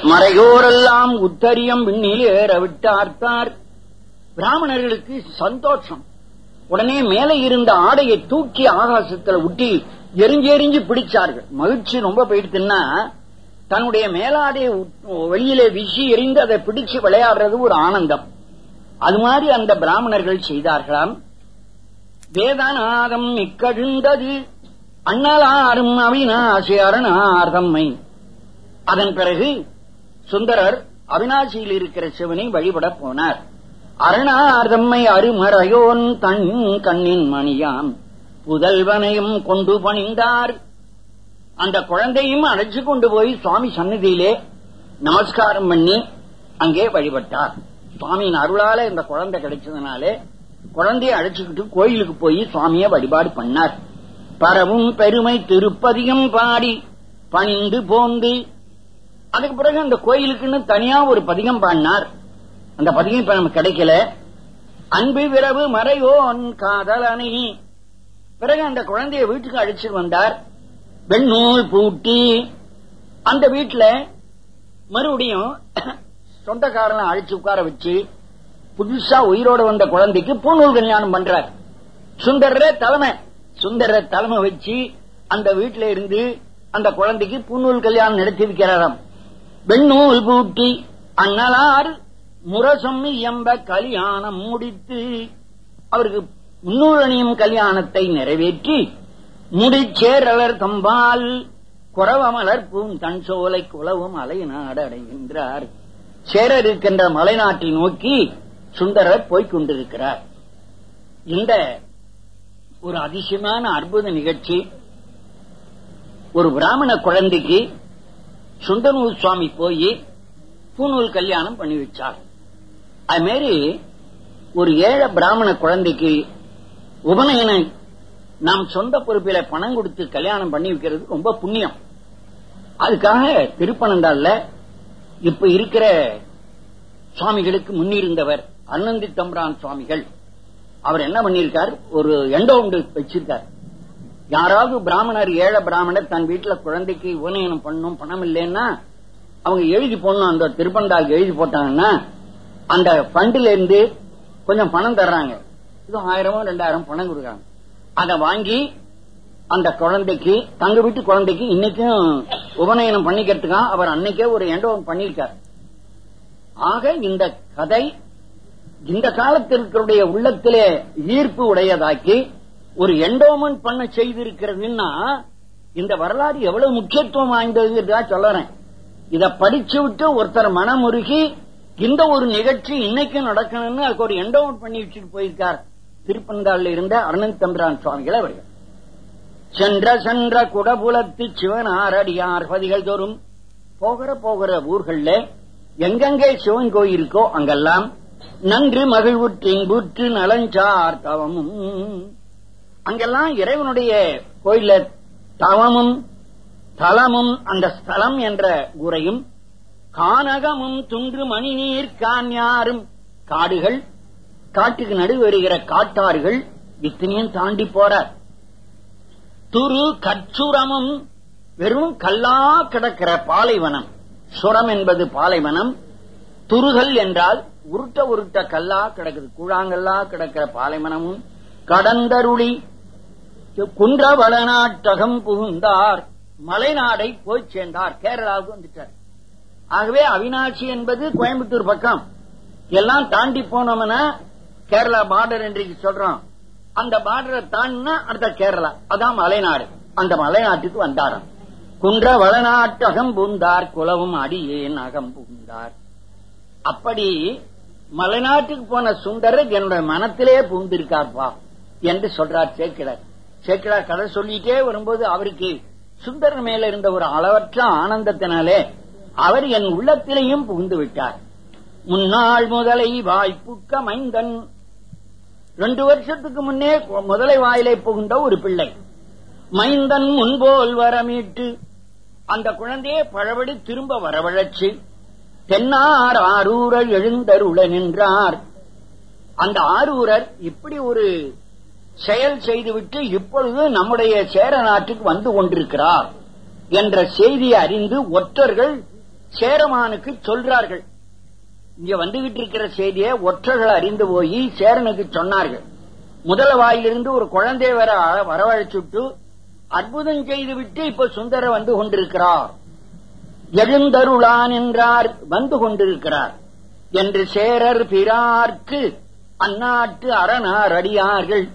மறையோரெல்லாம் உத்தரியம் விண்ணில் ஏற விட்டார்த்தார். பிராமணர்களுக்கு சந்தோஷம். உடனே மேலே இருந்த ஆடையை தூக்கி ஆகாசத்துல ஒட்டி எரிஞ்சு எரிஞ்சு பிடிச்சார்கள். மகிழ்ச்சி ரொம்ப போயிடுச்சுன்னா தன்னுடைய மேலாடையை வெளியிலே வீசி எரிந்து அதை பிடிச்சு விளையாடுறது ஒரு ஆனந்தம். அது மாதிரி அந்த பிராமணர்கள் செய்தார்களாம். வேதநாதம் மிக்கழுந்தது. அண்ணலாரும் அவிநாசி அருணார் அதன் பிறகு சுந்தரர் அவிநாசியில் இருக்கிற சிவனை வழிபட போனார். அருணார் தம்மை அருமறையோன் தன் கண்ணின் மணியாம். புதல்வனையும் கொண்டு பணிந்தார். அந்த குழந்தையும் அழைச்சு கொண்டு போய் சுவாமி சன்னதியிலே நமஸ்காரம் பண்ணி அங்கே வழிபட்டார். சுவாமியின் அருளால இந்த குழந்தை கிடைச்சதுனாலே குழந்தைய அழைச்சுக்கிட்டு கோயிலுக்கு போய் சுவாமிய வழிபாடு பண்ணார். பரவும் பெருமை திருப்பதியும் பாடி பணிந்து போந்து. அதுக்கு பிறகு அந்த கோயிலுக்குன்னு தனியா ஒரு பதிகம் பாடினார். அந்த பதிகம் இப்ப நமக்கு கிடைக்கல. அன்பு விரவு மறையோன் அணி. பிறகு அந்த குழந்தைய வீட்டுக்கு அழைச்சிட்டு வந்தார். வெண்ணூல் பூட்டி. அந்த வீட்டுல மறுபடியும் சொந்தக்காரனை அழைச்சு உட்கார வச்சு புதுசா உயிரோட வந்த குழந்தைக்கு பூநூல் கல்யாணம் பண்றார். சுந்தர தலைமை. சுந்தர தலைமை வச்சு அந்த வீட்டுல இருந்து அந்த குழந்தைக்கு பூநூல் கல்யாணம் நடத்தி வைக்கிறாராம். வெண்ணூல் பூட்டி அண்ணலார் முரசம் எம்ப கல்யாணம் முடித்து அவருக்கு முன்னூரணியும் கல்யாணத்தை நிறைவேற்றி முடிச்சேரலர் தம்பால் குறவமலர் தன் சோலை குளவும் அலை நாடு அடைகின்றார். சேர இருக்கின்ற மலைநாட்டை நோக்கி சுந்தரர் போய்க் கொண்டிருக்கிறார். இந்த ஒரு அதிசயமான அற்புத நிகழ்ச்சி. ஒரு பிராமண குழந்தைக்கு சுந்தரநூல் சுவாமி போய் பூநூல் கல்யாணம் பண்ணி வச்சார். அது மாரி ஒரு ஏழை பிராமண குழந்தைக்கு உபநயனை நாம் சொந்த பொறுப்பில பணம் கொடுத்து கல்யாணம் பண்ணி வைக்கிறது ரொம்ப புண்ணியம். அதுக்காக திருப்பனந்தாள்ல இப்ப இருக்கிற சுவாமிகளுக்கு முன்னிருந்தவர் அன்னந்தி தம்பிரான் சுவாமிகள். அவர் என்ன பண்ணிருக்கார் ஒரு எண்டோண்டு வச்சிருக்கார். யாராவது பிராமணர் ஏழை பிராமணர் தன் வீட்டுல குழந்தைக்கு உபநயனம் பண்ணும் பணம் இல்லைன்னா அவங்க எழுதி போடணும். அந்த திருப்பந்தாள் எழுதி போட்டாங்கன்னா அந்த பண்டில இருந்து கொஞ்சம் பணம் தர்றாங்க. இது ஆயிரமோ ரெண்டாயிரம் பணம் கொடுக்குறாங்க. அதை வாங்கி அந்த குழந்தைக்கு தங்க வீட்டு குழந்தைக்கு இன்னைக்கும் உபநயனம் பண்ணிக்கிறதுக்கா அவர் அன்னைக்கே ஒரு எண்டோவன் பண்ணிருக்கார் ஆக இந்த கதை இந்த காலத்திற்குடைய உள்ளத்திலே ஈர்ப்பு உடையதாக்கி ஒரு எண்டோமன் பண்ண செய்திருக்கிறதுன்னா இந்த வரலாறு எவ்வளவு முக்கியத்துவம் வாய்ந்தது சொல்லறேன் இத படிச்சு விட்டு ஒருத்தர் மனமுருகி இந்த ஒரு நிகழ்ச்சி இன்னைக்கும் நடக்கணும்னு அதுக்கு ஒரு எண்டோமெண்ட் பண்ணி வச்சுட்டு போயிருக்கார். திருப்பந்தாள் இருந்த அருணன் தம்பிரான் சுவாமிகள் அவர்கள். சென்ற சென்ற குடபுலத்து சிவனாரடியார் பதிகள் தோறும் போகிற போகிற ஊர்கள்ல எங்கெங்கே சிவன் கோயில் இருக்கோ அங்கெல்லாம் நன்று மகிழ்வுற்றின்புற்று நலஞ்சார் தவமும். அங்கெல்லாம் இறைவனுடைய கோயில தவமும் தலமும் அந்த ஸ்தலம் என்ற உரையும் கானகமும் துன்று மணிநீர் கான்யாரும். காடுகள் காட்டுக்கு நடு வருகிற காட்டாறுகள் இத்தனையும் தாண்டி போறார் துரு கச்சுரமும் வெறும் கல்லா கிடக்கிற பாலைவனம். சுரம் என்பது பாலைவனம். துருகல் என்றால் உருட்ட உருட்ட கல்லா கிடக்குது. கூழாங்கல்லா கிடக்கிற பாலைவனமும். கடந்தருளி குன்றவளநாட்டகம் புகுந்தார். மலைநாடை போய் சேர்ந்தார். கேரளாவுக்கு வந்துட்டார். ஆகவே அவினாட்சி என்பது கோயம்புத்தூர் பக்கம். எல்லாம் தாண்டி போனோம்னா கேரளா பார்டர் என்று சொல்றோம். அந்த பார்டரை தாண்டினா அடுத்த கேரளா. அதான் மலைநாடு. அந்த மலைநாட்டுக்கு வந்தாராம். குன்ற வளநாட்டு பூந்தார் குலவும் அடியேன் அகம் பூந்தார். அப்படி மலைநாட்டுக்கு போன சுந்தரர் என்னுடைய மனத்திலே பூந்திருக்கார்பா என்று சொல்றார் சேக்கிழார். சேக்கிழார் கதை சொல்லிட்டே வரும்போது அவருக்கு சுந்தரன் மேல இருந்த ஒரு அளவற்ற ஆனந்தத்தினாலே அவர் என் உள்ளத்திலேயும் புகுந்து விட்டார் முன்னாள் முதலை வாய்ப்புக்க மைந்தன் ரெண்டு வருஷத்துக்கு முன்னே முதலை வாயிலை புகுந்த ஒரு பிள்ளை. மைந்தன் முன்போல் வரமீட்டு. அந்த குழந்தையை பழபடி திரும்ப வரவழைச்சு தென்னார் ஆரூரர் எழுந்தருள நின்றார். அந்த ஆரூரர் இப்படி ஒரு செயல் செய்துவிட்டு இப்பொழுது நம்முடைய சேர நாட்டுக்கு வந்து கொண்டிருக்கிறார் என்ற செய்தியை அறிந்து ஒற்றர்கள் சேரமானுக்கு சொல்றார்கள். இங்க வந்துகிட்டு இருக்கிற செய்தியை ஒற்றர்கள் அறிந்து போய் சேரனுக்கு சொன்னார்கள். முதல வாயிலிருந்து ஒரு குழந்தை வர வரவழைச்சுட்டு அற்புதம் செய்துவிட்டு இப்ப சுந்தர வந்து கொண்டிருக்கிறார். எழுந்தருளான் என்றார் வந்து கொண்டிருக்கிறார். என்று சேரர் பிறார்க்கு அந்நாட்டு அரணார் அடியார்கள்.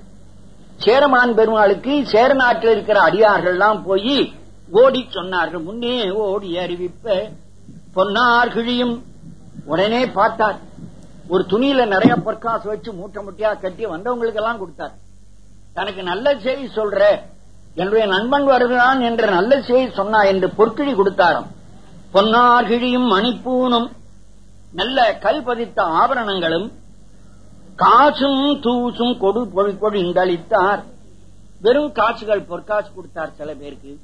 சேரமான் பெருமாளுக்கு சேர நாட்டில் இருக்கிற அடியார்கள் எல்லாம் போய் ஓடி சொன்னார்கள். முன்னே ஓடி அறிவிப்ப பொன்னார் கிழியும். உடனே பார்த்தார். ஒரு துணியில நிறைய பொற்காசு வச்சு மூட்டை முட்டையா கட்டி வந்தவங்களுக்கு எல்லாம் கொடுத்தார். தனக்கு நல்ல செய்தி சொல்ற என்னுடைய நண்பன் வருகிறான் என்ற நல்ல செய்தி சொன்னா என்று பொற்கிழி கொடுத்தாராம். பொன்னார் கிழியும் மணிப்பூனும் நல்ல கல் பதித்த ஆபரணங்களும் காசும் தூசும் கொடு பொழி பொழிந்தளித்தார் வெறும் காசுகள் பொற்காசு கொடுத்தார் சில பேருக்கு.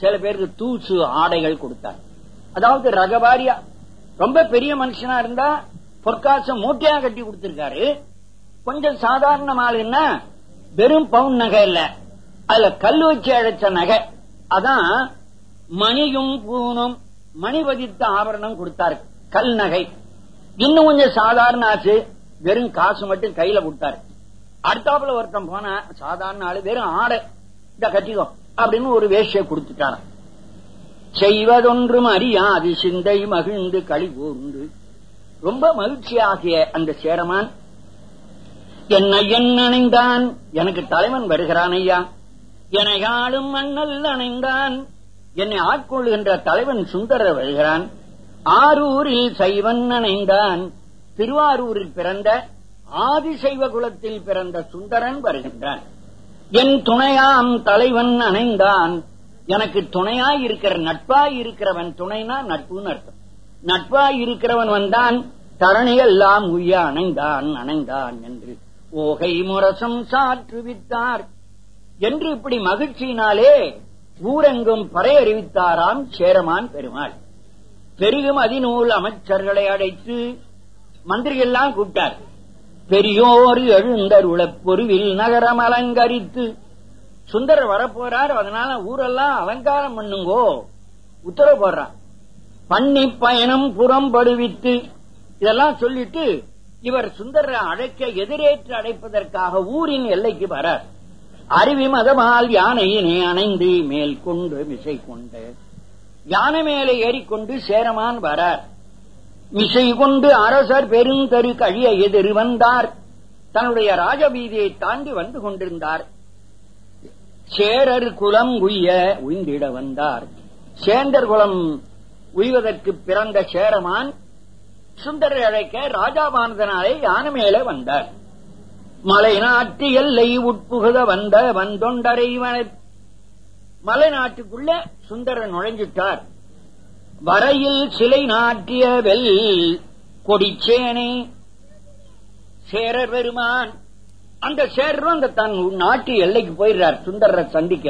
சில பேருக்கு தூசு ஆடைகள் கொடுத்தார். அதாவது ரகபாரியா ரொம்ப பெரிய மனுஷனா இருந்தா பொற்காசம் மூட்டையா கட்டி கொடுத்திருக்காரு. கொஞ்சம் சாதாரண ஆளுன்னா வெறும் பவுன் நகை இல்ல. அதுல கல் வச்சு அழைச்ச நகை. அதான் மணியும் பூனும் மணி பதித்த ஆபரணம் கொடுத்தாரு. கல் நகை. இன்னும் கொஞ்சம் சாதாரண ஆச்சு வெறும் காசு மட்டும் கையில கொடுத்தாரு. அடுத்தாப்புல ஒருத்தன் போன சாதாரண ஆளு வெறும் ஆடை. இந்த கட்டிக்கோ. அப்படின்னு ஒரு வேஷ்டியை கொடுத்துட்டாராம். செய்வதொன்றும் அறியாது சிந்தை மகிழ்ந்து களி கூர்ந்து ரொம்ப மகிழ்ச்சியாகிய அந்த சேரமான் என்ன என் அணைந்தான் எனக்கு தலைவன் வருகிறான் ஐயா. என்னை ஆளும் மண்ணல் அணைந்தான். என்னை ஆட்கொள்கின்ற தலைவன் சுந்தரர் வருகிறான். ஆரூரில் சைவன் அணைந்தான். திருவாரூரில் பிறந்த ஆதிசைவ குலத்தில் பிறந்த சுந்தரன் வருகின்றான். என் துணையாம் தலைவன் அணைந்தான். எனக்கு துணையாய் இருக்கிற நட்பாய் இருக்கிறவன் துணைனா நட்புன்னு அர்த்தம். நட்பாய் இருக்கிறவன் வந்தான் தரணி எல்லாம் உய்ய அணைந்தான் அணைந்தான் என்று. ஓகை முரசம் சாற்றுவித்தார் என்று இப்படி மகிழ்ச்சியினாலே ஊரெங்கும் பறையறிவித்தாராம் சேரமான் பெருமாள். பெருகும் அதிநூல் அமைச்சர்களை அடைத்து மந்திரிகள்லாம் கூப்பிட்டார். பெரியோர் எழுந்தருளப் பொருவில் நகரம் அலங்கரித்து சுந்தரர் வரப்போறார் அதனால ஊரெல்லாம் அலங்காரம் பண்ணுங்கோ. உத்தரவு போடுறான். பண்ணி பயணம் புறம்படுவித்து. இதெல்லாம் சொல்லிட்டு இவர் சுந்தர அழைக்க எதிரேற்று அடைப்பதற்காக ஊரின் எல்லைக்கு வரார். அருவி மதமால் யானையினை அணைந்து மேல் கொண்டு மிசை கொண்டு. யானை மேலே ஏறிக்கொண்டு சேரமான் வரார். மிசை கொண்டு அரசர் பெருந்தரு கழிய எதிர் வந்தார். தன்னுடைய ராஜவீதியை தாண்டி வந்து கொண்டிருந்தார். சேரர் குலம் உய்ய உய்ந்திட வந்தார். சேந்தர் குலம் உய்வதற்கு பிறந்த சேரமான் சுந்தரர் அழைக்க ராஜாபானதனாலே யானை மேலே வந்தார். மலை நாட்டு எல்லை உட்புகுத வந்த வந்தொண்டரைவன மலை நாட்டுக்குள்ள சுந்தரர் நுழைஞ்சிட்டார். வரையில் சிலை நாட்டிய வெல் கொடிச்சேனே சேரர் பெருமான் அந்த சேரரும் அந்த தன் நாட்டு எல்லைக்கு போயிடுறார் சுந்தரரை சந்திக்க.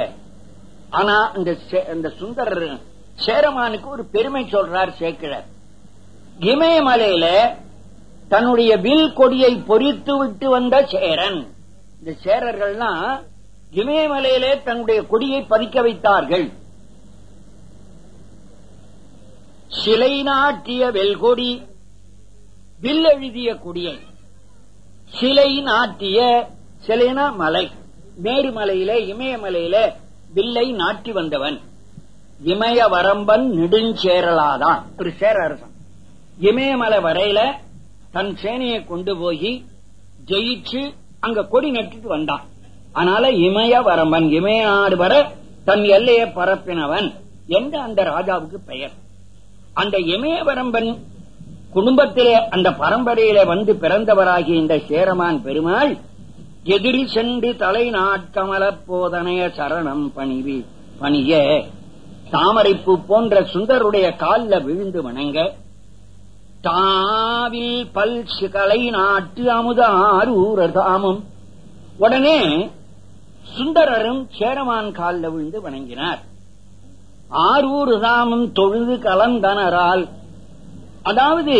ஆனா இந்த சுந்தரர் சேரமானுக்கு ஒரு பெருமை சொல்றார் சேக்கிழர். இமயமலையில தன்னுடைய வில் கொடியை பொறித்து விட்டு வந்த சேரன். இந்த சேரர்கள்லாம் இமயமலையிலே தன்னுடைய கொடியை பதிக்க வைத்தார்கள். சிலை நாட்டிய வெல்கொடி வில் எழுதிய கொடியை. சிலை நாட்டிய சிலைனா மலை. மேருமலையில இமயமலையில வில்லை நாட்டி வந்தவன். இமய வரம்பன் நெடுஞ்சேரலாதான். ஒரு சேர அரசன். இமயமலை வரையில தன் சேனையை கொண்டு போய் ஜெயிச்சு அங்க கொடி நட்டுட்டு வந்தான். அதனால இமய வரம்பன் இமய நாடு வர தன் எல்லையை பரப்பினவன் என்று அந்த ராஜாவுக்கு பெயர். அந்த இமயவரம்பன் குடும்பத்திலே அந்த பரம்பரையில வந்து பிறந்தவராகிய இந்த சேரமான் பெருமாள் எதிரி சென்று தலை நாட்கமல போதனைய சரணம் பணிவி பணிய தாமரைப்பு போன்ற சுந்தருடைய காலில் விழுந்து வணங்க தாவில் பல் கலை நாட்டு அமுத ஆரூரர் தாமும். உடனே சுந்தரரும் சேரமான் காலில் விழுந்து வணங்கினார். ஆரூர் தாமும் தொழுது கலந்தனரால் அதாவது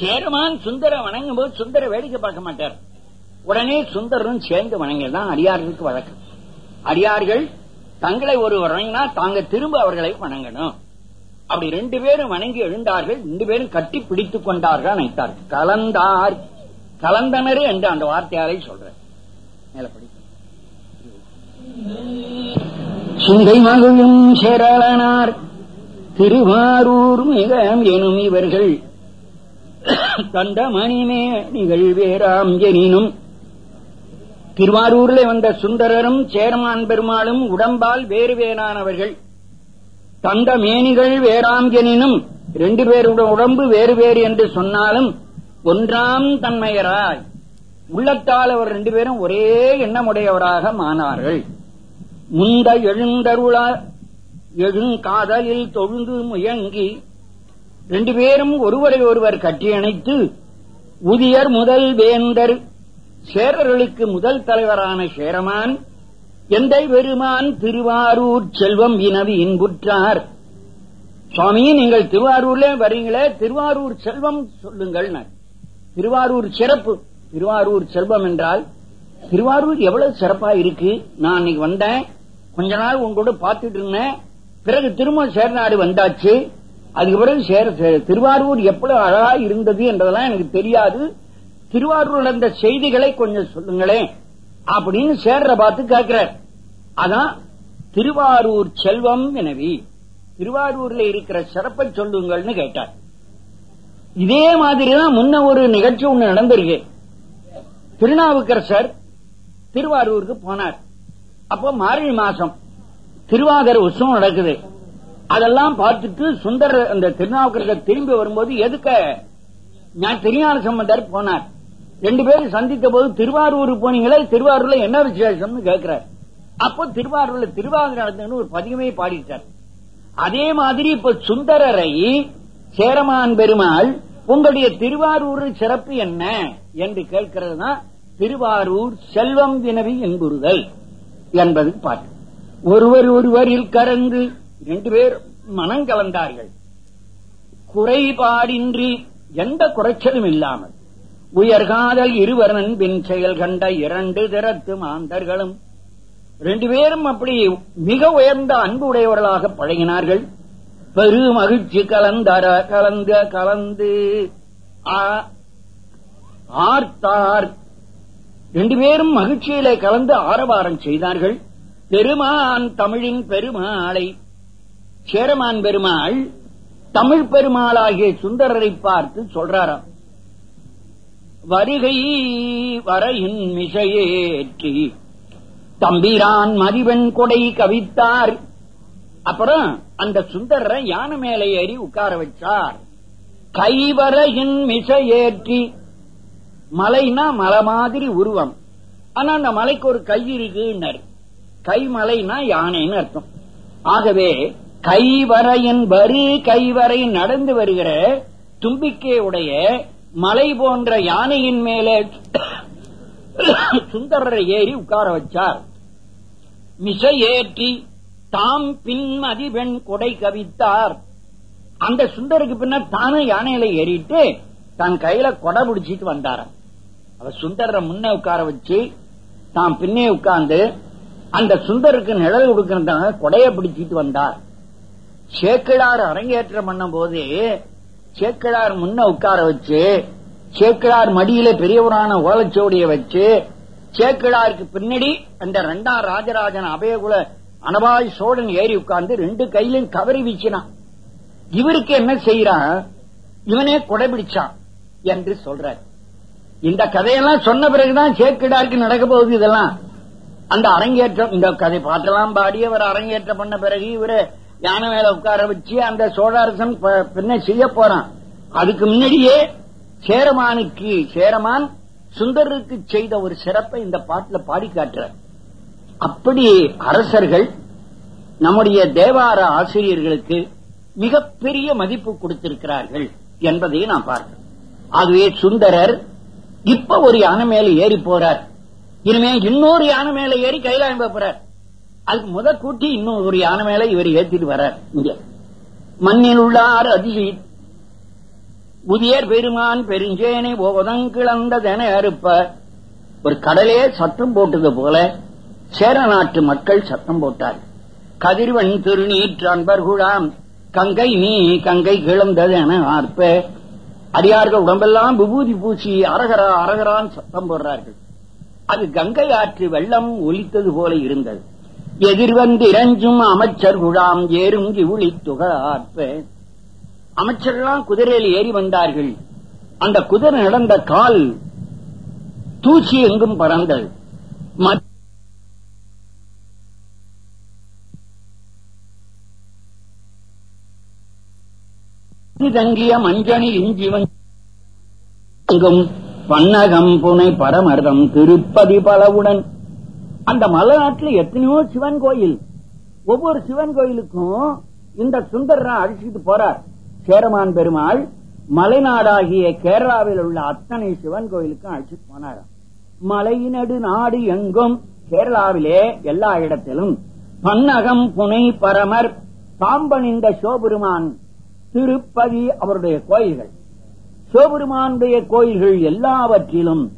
சேருமான் சுந்தர வணங்கும் போது சுந்தர வேடிக்கை பார்க்க மாட்டார். உடனே சுந்தரும் சேர்ந்து வணங்கதான் அடியார்களுக்கு வழக்கம். அடியார்கள் தங்களை ஒரு வணங்கினா தாங்க திரும்ப அவர்களை வணங்கணும். அப்படி ரெண்டு பேரும் வணங்கி எழுந்தார்கள் ரெண்டு பேரும் கட்டி பிடித்துக் கொண்டார்கள் நினைத்தார் கலந்தார் கலந்தனர் என்று அந்த வார்த்தையாரை சொல்றேன் மேல சிந்தை மகிழும் திருவாரூர் மிக எனும் இவர்கள். தந்த மணிமே நிகழ்வேராம் எனினும் திருவாரூர்ல வந்த சுந்தரரும் சேரமான் பெருமாளும் உடம்பால் வேறு வேறானவர்கள். தந்த மேனிகள் எனினும் ரெண்டு பேருடைய உடம்பு வேறு வேறு என்று சொன்னாலும் ஒன்றாம் தன்மையராய். உள்ளத்தால் அவர் ரெண்டு பேரும் ஒரே எண்ணமுடையவராக மானார்கள். முந்த எழுந்தருள எழுங்காதலில் தொழுந்து முயங்கி ரெண்டு பேரும் ஒருவரை ஒருவர் கட்டியணைத்து உதியர் முதல் வேந்தர் சேரர்களுக்கு முதல் தலைவரான சேரமான் எந்தை பெருமான் திருவாரூர் செல்வம் வினவி இன்புற்றார். சுவாமி நீங்கள் திருவாரூர்ல வரீங்களே திருவாரூர் செல்வம் சொல்லுங்கள் திருவாரூர் சிறப்பு. திருவாரூர் செல்வம் என்றால் திருவாரூர் எவ்வளவு சிறப்பா இருக்கு? நான் இன்னைக்கு வந்தேன் கொஞ்ச நாள் உங்களோட பார்த்துட்டு இருந்தேன் பிறகு திரும்ப சேர்நாடு வந்தாச்சு. அதுக்கு பிறகு சேர திருவாரூர் எவ்வளவு அழகா இருந்தது என்றதெல்லாம் எனக்கு தெரியாது. திருவாரூர் இருந்த செய்திகளை கொஞ்சம் சொல்லுங்களேன். அப்படின்னு சேர்ற பார்த்து கேட்கிறார். அதான் திருவாரூர் செல்வம் எனவே திருவாரூர்ல இருக்கிற சிறப்பை சொல்லுங்கள்னு கேட்டார். இதே மாதிரிதான் முன்ன ஒரு நிகழ்ச்சி ஒண்ணு நடந்திருக்கு. திருநாவுக்கரசர் திருவாரூருக்கு போனார். அப்போ மார்கழி மாசம். திருவாகர உற்சவம் நடக்குது. அதெல்லாம் பார்த்துட்டு சுந்தர அந்த திருநாவுக்கரசர் திரும்பி வரும்போது எதுக்க? நான் திருஞான சம்பந்தர் போனார். ரெண்டு பேரும் சந்தித்த போது திருவாரூர் போனீங்களே திருவாரூர்ல என்ன விசேஷம்னு கேட்கிறார். அப்போ திருவாரூர்ல திருவாகர் நடந்ததுன்னு ஒரு பதிகமே பாடிட்டார் அதே மாதிரி இப்ப சுந்தரரை சேரமான் பெருமாள் உங்களுடைய திருவாரூர் சிறப்பு என்ன? என்று கேட்கிறது தான் திருவாரூர் செல்வம் வினவி என்புறுதல் என்பது பாட்டு. ஒருவர் ஒருவரில் கறந்து ரெண்டு பேர் மனம் கலந்தார்கள். குறைபாடின்றி எந்த குறைச்சலும் இல்லாமல். உயர்காதல் இருவரன் பின் செயல் கண்ட இரண்டு திறத்து மாந்தர்களும். ரெண்டு பேரும் அப்படி மிக உயர்ந்த அன்பு உடையவர்களாக பழகினார்கள். பெரு மகிழ்ச்சி கலந்தர கலந்த கலந்து ஆர்த்தார். ரெண்டு பேரும் மகிழ்ச்சியிலே கலந்து ஆரவாரம் செய்தார்கள். பெருமான் தமிழின் பெருமாளை. சேரமான் பெருமாள் தமிழ் பெருமாளாகிய சுந்தரரை பார்த்து சொல்றாராம். வருகை வரையின் மிசையேற்றி. தம்பிரான் மதிவெண் கொடை கவித்தார். அப்புறம் அந்த சுந்தரரை யானை மேலே ஏறி உட்கார வச்சார். கைவரையின் மிசையேற்றி. மலைனா மலை மாதிரி உருவம். ஆனா அந்த மலைக்கு ஒரு கை இருக்குன்னாரு. கைமலைனா யானைன்னு அர்த்தம். ஆகவே கைவரையின் வரி கைவரை நடந்து வருகிற தும்பிக்கையுடைய மலை போன்ற யானையின் மேலே சுந்தரரை ஏறி உட்கார வச்சார். மிசை ஏற்றி தாம் பின் பெண் கொடை கவித்தார். அந்த சுந்தருக்கு பின்னர் தானும் யானையில ஏறிட்டு தன் கையில கொடை பிடிச்சிட்டு வந்தார அவர் சுந்தர முன்ன உட்கார வச்சு தாம் பின்னே உட்கார்ந்து அந்த சுந்தருக்கு நிழல் கொடுக்கிறதாக கொடைய பிடிச்சிட்டு வந்தார். சேக்கிழார் அரங்கேற்றம் பண்ணும் போது சேக்கிழார் முன்ன உட்கார வச்சு சேக்கிழார் மடியில பெரியவரான ஓலச்சோடிய வச்சு சேக்கிழாருக்கு பின்னாடி அந்த ரெண்டாம் ராஜராஜன் அபயகுல அனபாய் சோழன் ஏறி உட்கார்ந்து ரெண்டு கையிலும் கவரி வீச்சினான் இவருக்கு என்ன செய்யறான் இவனே கொடைபிடிச்சான் என்று சொல்றார். இந்த கதையெல்லாம் சொன்ன பிறகுதான் சேக்கிடாருக்கு நடக்க போகுது இதெல்லாம். அந்த அரங்கேற்றம் இந்த கதை பாட்டெல்லாம் பாடி அவர் அரங்கேற்றம் பண்ண பிறகு இவரு யானை மேல உட்கார வச்சு அந்த சோழரசன் பின்ன செய்ய போறான். அதுக்கு முன்னாடியே சேரமானுக்கு சேரமான் சுந்தருக்கு செய்த ஒரு சிறப்பை இந்த பாட்டுல பாடி காட்டுறார். அப்படி அரசர்கள் நம்முடைய தேவார ஆசிரியர்களுக்கு மிகப்பெரிய மதிப்பு கொடுத்திருக்கிறார்கள் என்பதை நாம் பார்க்கிறோம். ஆகவே சுந்தரர் இப்ப ஒரு யானை மேல ஏறி போறார். இனிமே இன்னொரு யானை மேல ஏறி கைலாயம் போறார். அதுக்கு முத கூட்டி இன்னும் ஒரு யானை மேல இவர் ஏத்திட்டு வர்றார் இங்க. மண்ணில் உள்ளார் அதிசி புதியர் பெருமான் பெருஞ்சேனை ஓதங்கிழந்ததென அறுப்ப ஒரு கடலே சத்தம் போட்டது போல சேர நாட்டு மக்கள் சத்தம் போட்டார். கதிர்வன் திருநீற்று அன்பர்குழாம் கங்கை நீ கங்கை கிளந்ததென ஆர்ப்ப. அடியார்கள் உடம்பெல்லாம் விபூதி பூசி அரகரா அரகரான் சத்தம் போடுறார்கள். அது கங்கை ஆற்று வெள்ளம் ஒலித்தது போல இருந்தது. எதிர்வந்து இறஞ்சும் அமைச்சர் குழாம் ஏறும் இவுளி துக ஆற்ப குதிரையில் ஏறி வந்தார்கள். அந்த குதிரை நடந்த கால் தூச்சி எங்கும் பறந்தது. தங்கிய மஞ்சணி இஞ்சிவன் பன்னகம் புனை பரமர்தம் திருப்பதி பலவுடன். அந்த மலைநாட்டில் எத்தனையோ சிவன் கோயில். ஒவ்வொரு சிவன் கோயிலுக்கும் இந்த சுந்தரரா அழிச்சிட்டு போறார். சேரமான் பெருமாள் மலைநாடாகிய கேரளாவில் உள்ள அத்தனை சிவன் கோயிலுக்கும் அழைச்சிட்டு போனாராம். மலையினடு நாடு எங்கும் கேரளாவிலே எல்லா இடத்திலும் பன்னகம் புனை பரமர் பாம்பணிந்த சிவபெருமான் திருப்பதி அவருடைய கோயில்கள். சிவபெருமானுடைய கோயில்கள் எல்லாவற்றிலும்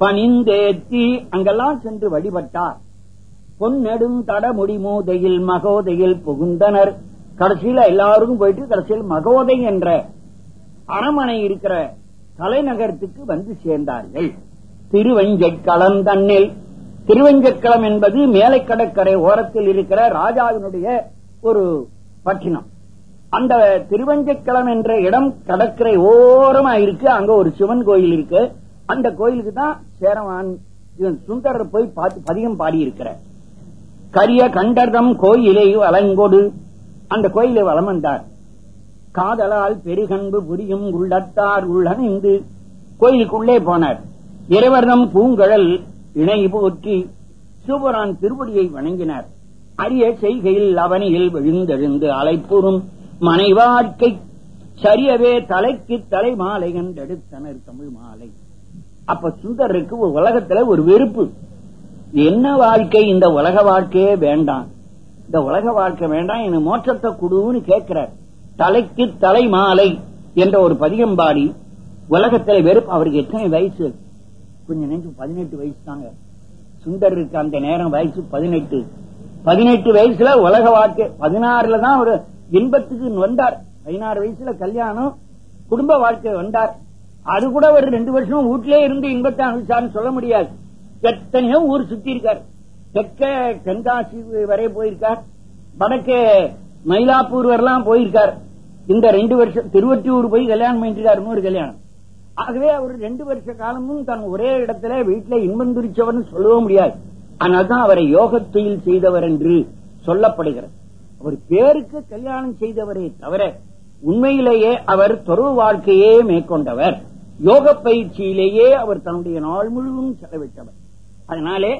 பணிந்தேத்தி அங்கெல்லாம் சென்று வழிபட்டார். பொன்னெடும் தடமுடி மூதையில் மகோதையில் புகுந்தனர். கடைசியில எல்லாருக்கும் போயிட்டு கடைசியில் மகோதை என்ற அரமனை இருக்கிற தலைநகரத்துக்கு வந்து சேர்ந்தார்கள். திருவஞ்சைக்களம் தன்னில் திருவஞ்சக்களம் என்பது மேலை கடற்கரை ஓரத்தில் இருக்கிற ராஜாவினுடைய ஒரு பட்டினம். அந்த திருவஞ்சக்கிழம் என்ற இடம் கடற்கரை ஓரமா இருக்கு அங்க ஒரு சிவன் கோயில் இருக்கு. அந்த கோயிலுக்கு தான் சேரவான் இவன் சுந்தரர் போய் பார்த்து பதிகம் பாடியிருக்கிறார். கரிய கண்டர்தம் கோயிலை வளங்கொடு அந்த கோயிலை வளம் வந்தார். காதலால் பெருகன்பு புரியும் உள்ளத்தார் உள்ளணிந்து கோயிலுக்குள்ளே போனார். இறைவர்தம் பூங்கழல் இணை போற்றி சிவபுரான் திருவடியை வணங்கினார். அரிய செய்கையில் அவனியில் விழுந்தெழுந்து அலைப்பூரும் மனைவாழ்க்கை சரியவே தலைக்கு தலை மாலை கண்டெடுத்தனர் தமிழ் மாலை. அப்ப சுந்தருக்கு ஒரு உலகத்துல ஒரு வெறுப்பு. என்ன வாழ்க்கை? இந்த உலக வாழ்க்கையே வேண்டாம். இந்த உலக வாழ்க்கை வேண்டாம் எனக்கு மோட்சத்தை குடுன்னு கேட்கிறார். தலைக்கு தலை மாலை என்ற ஒரு பதிகம் பாடி உலகத்துல வெறுப்பு. அவருக்கு எத்தனை வயசு? கொஞ்சம் நினைச்சு பதினெட்டு வயசு தாங்க சுந்தருக்கு அந்த நேரம் வயசு பதினெட்டு. பதினெட்டு வயசுல உலக வாழ்க்கை. பதினாறுல தான் ஒரு இன்பத்துக்கு வந்தார். பதினாறு வயசுல கல்யாணம் குடும்ப வாழ்க்கை வந்தார். அது கூட ஒரு ரெண்டு வருஷம் வீட்டிலே இருந்து இன்பத்தை அனுப்பிச்சார்னு சொல்ல முடியாது. எத்தனையோ ஊர் சுத்தி இருக்கார். தெற்க தென்காசி வரை போயிருக்கார். வடக்கே மயிலாப்பூர் வரலாம் போயிருக்கார். இந்த ரெண்டு வருஷம் திருவற்றியூர் போய் கல்யாணம் பண்ணிட்டு இன்னொரு கல்யாணம். ஆகவே அவர் ரெண்டு வருஷ காலமும் தன் ஒரே இடத்துல வீட்டுல இன்பம் துரிச்சவர்னு சொல்லவும் முடியாது. அதனால்தான் அவரை யோகத்தையில் செய்தவர் என்று சொல்லப்படுகிறது. அவர் பேருக்கு கல்யாணம் செய்தவரே தவிர உண்மையிலேயே அவர் தொழில் வாழ்க்கையே மேற்கொண்டவர். யோக பயிற்சியிலேயே அவர் தன்னுடைய நாள் முழுவதும் செலவிட்டவர். அதனாலே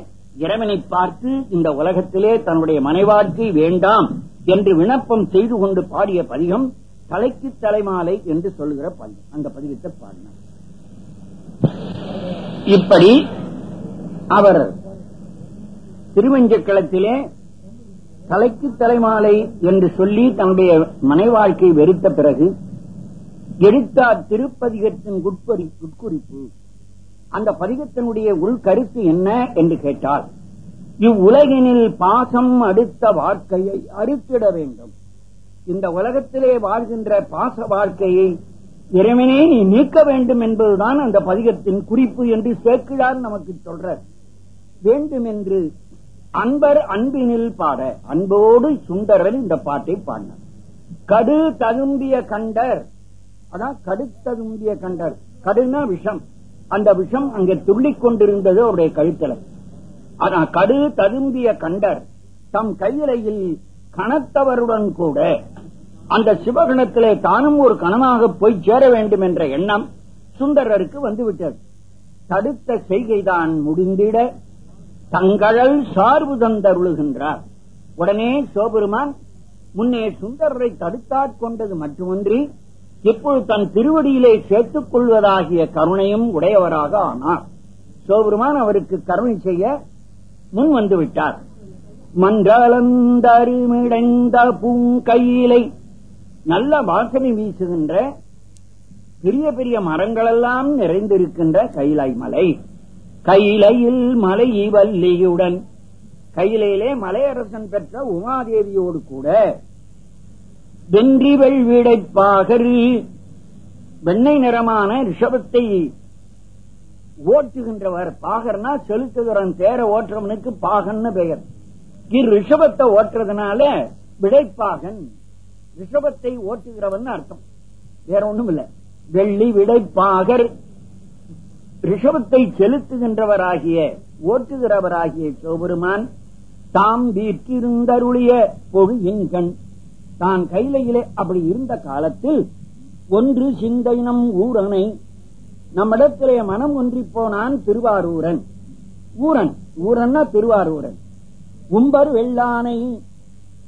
இறைவனை பார்த்து இந்த உலகத்திலே தன்னுடைய மனைவாழ்க்கை வேண்டாம் என்று விண்ணப்பம் செய்து கொண்டு பாடிய பதிகம் தலைக்கு தலைமாலை என்று சொல்லுகிற பதிவு அந்த பதிகத்தை பாடினார். இப்படி அவர் திருவஞ்சக்களத்திலே தலைக்கு தலைமாலை என்று சொல்லி தன்னுடைய மனைவாழ்க்கை வெறுத்த பிறகு எடுத்தார் திருப்பதிகத்தின் உட்பரி உட்குறிப்பு அந்த பதிகத்தினுடைய உள்கருத்து என்ன என்று கேட்டால் இவ்வுலகினில் பாசம் அடுத்த வாழ்க்கையை அறுத்திட வேண்டும். இந்த உலகத்திலே வாழ்கின்ற பாச வாழ்க்கையை இறைவனே நீ நீக்க வேண்டும் என்பதுதான் அந்த பதிகத்தின் குறிப்பு என்று சேர்க்கிறார் நமக்கு சொல்ற வேண்டும் என்று அன்பர் அன்பினில் பாட. அன்போடு சுந்தரர் இந்த பாட்டை பாடினார். கடு ததும்பிய கண்டர். அதான் கடுத்ததும்பிய கண்டர். கடுனா விஷம். அந்த விஷம் அங்கே துள்ளிக் கொண்டிருந்தது அவருடைய கழுத்தல. அதான் கடு ததும்பிய கண்டர். தம் கையிலையில் கணத்தவருடன் கூட. அந்த சிவகணத்திலே தானும் ஒரு கணமாக போய் சேர வேண்டும் என்ற எண்ணம் சுந்தரருக்கு வந்துவிட்டது. தடுத்த செய்கைதான் முடிந்திட. தங்கழல் சார்பு தந்தருளுகின்றார். உடனே சிவபெருமான் முன்னே சுந்தரரை தடுத்தாற் கொண்டது மட்டுமின்றி இப்பொழுது தன் திருவடியிலே சேர்த்துக் கொள்வதாகிய கருணையும் உடையவராக ஆனார். சிவபெருமான் அவருக்கு கருணை செய்ய முன் வந்து விட்டார். மன்றளந்தருமிடைந்த பூங்கையிலை நல்ல வாசனை வீசுகின்ற பெரிய பெரிய மரங்களெல்லாம் நிறைந்திருக்கின்ற கைலாய் மலை. கையிலையில் மலை வல்லியுடன். கையிலையிலே மலையரசன் பெற்ற உமாதேவியோடு கூட. வென்றி வெள்விடைப்பாகர் வெண்ணெய் நிறமான ரிஷபத்தை ஓட்டுகின்றவர் பாகர்னா செலுத்துகிறவன் தேர ஓட்டுறவனுக்கு பாகன்னு பெயர். இரு ஓட்டுறதுனால விடைப்பாகன். ரிஷபத்தை ஓட்டுகிறவன் அர்த்தம். வேற ஒண்ணும் இல்ல வெள்ளி விடைப்பாகர் ரிஷபத்தை செலுத்துகின்றவராகிய ஓட்டுகிறவராகிய சிவபெருமான் தாம் வீற்றிருந்தருளிய பொழியின் கண் தான் கையிலையிலே அப்படி இருந்த காலத்தில் ஒன்று சிந்தை நம் ஊரனை. நம்மிடத்திலே மனம் ஒன்றி போனான் திருவாரூரன். ஊரன் ஊரன்னா திருவாரூரன். உம்பர் வெள்ளானை.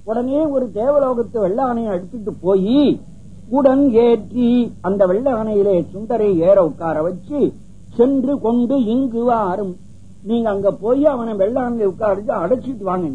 உடனே ஒரு தேவலோகத்து வெள்ளானை அடுத்துட்டு போய் உடன் ஏற்றி அந்த வெள்ளானையிலே சுந்தரை ஏற உட்கார வச்சு சென்று கொண்டு இங்கு வாரும் நீங்க அங்க போய் அவனை வெள்ளாங்க உட்கார்ந்து அடைச்சிட்டு வாங்க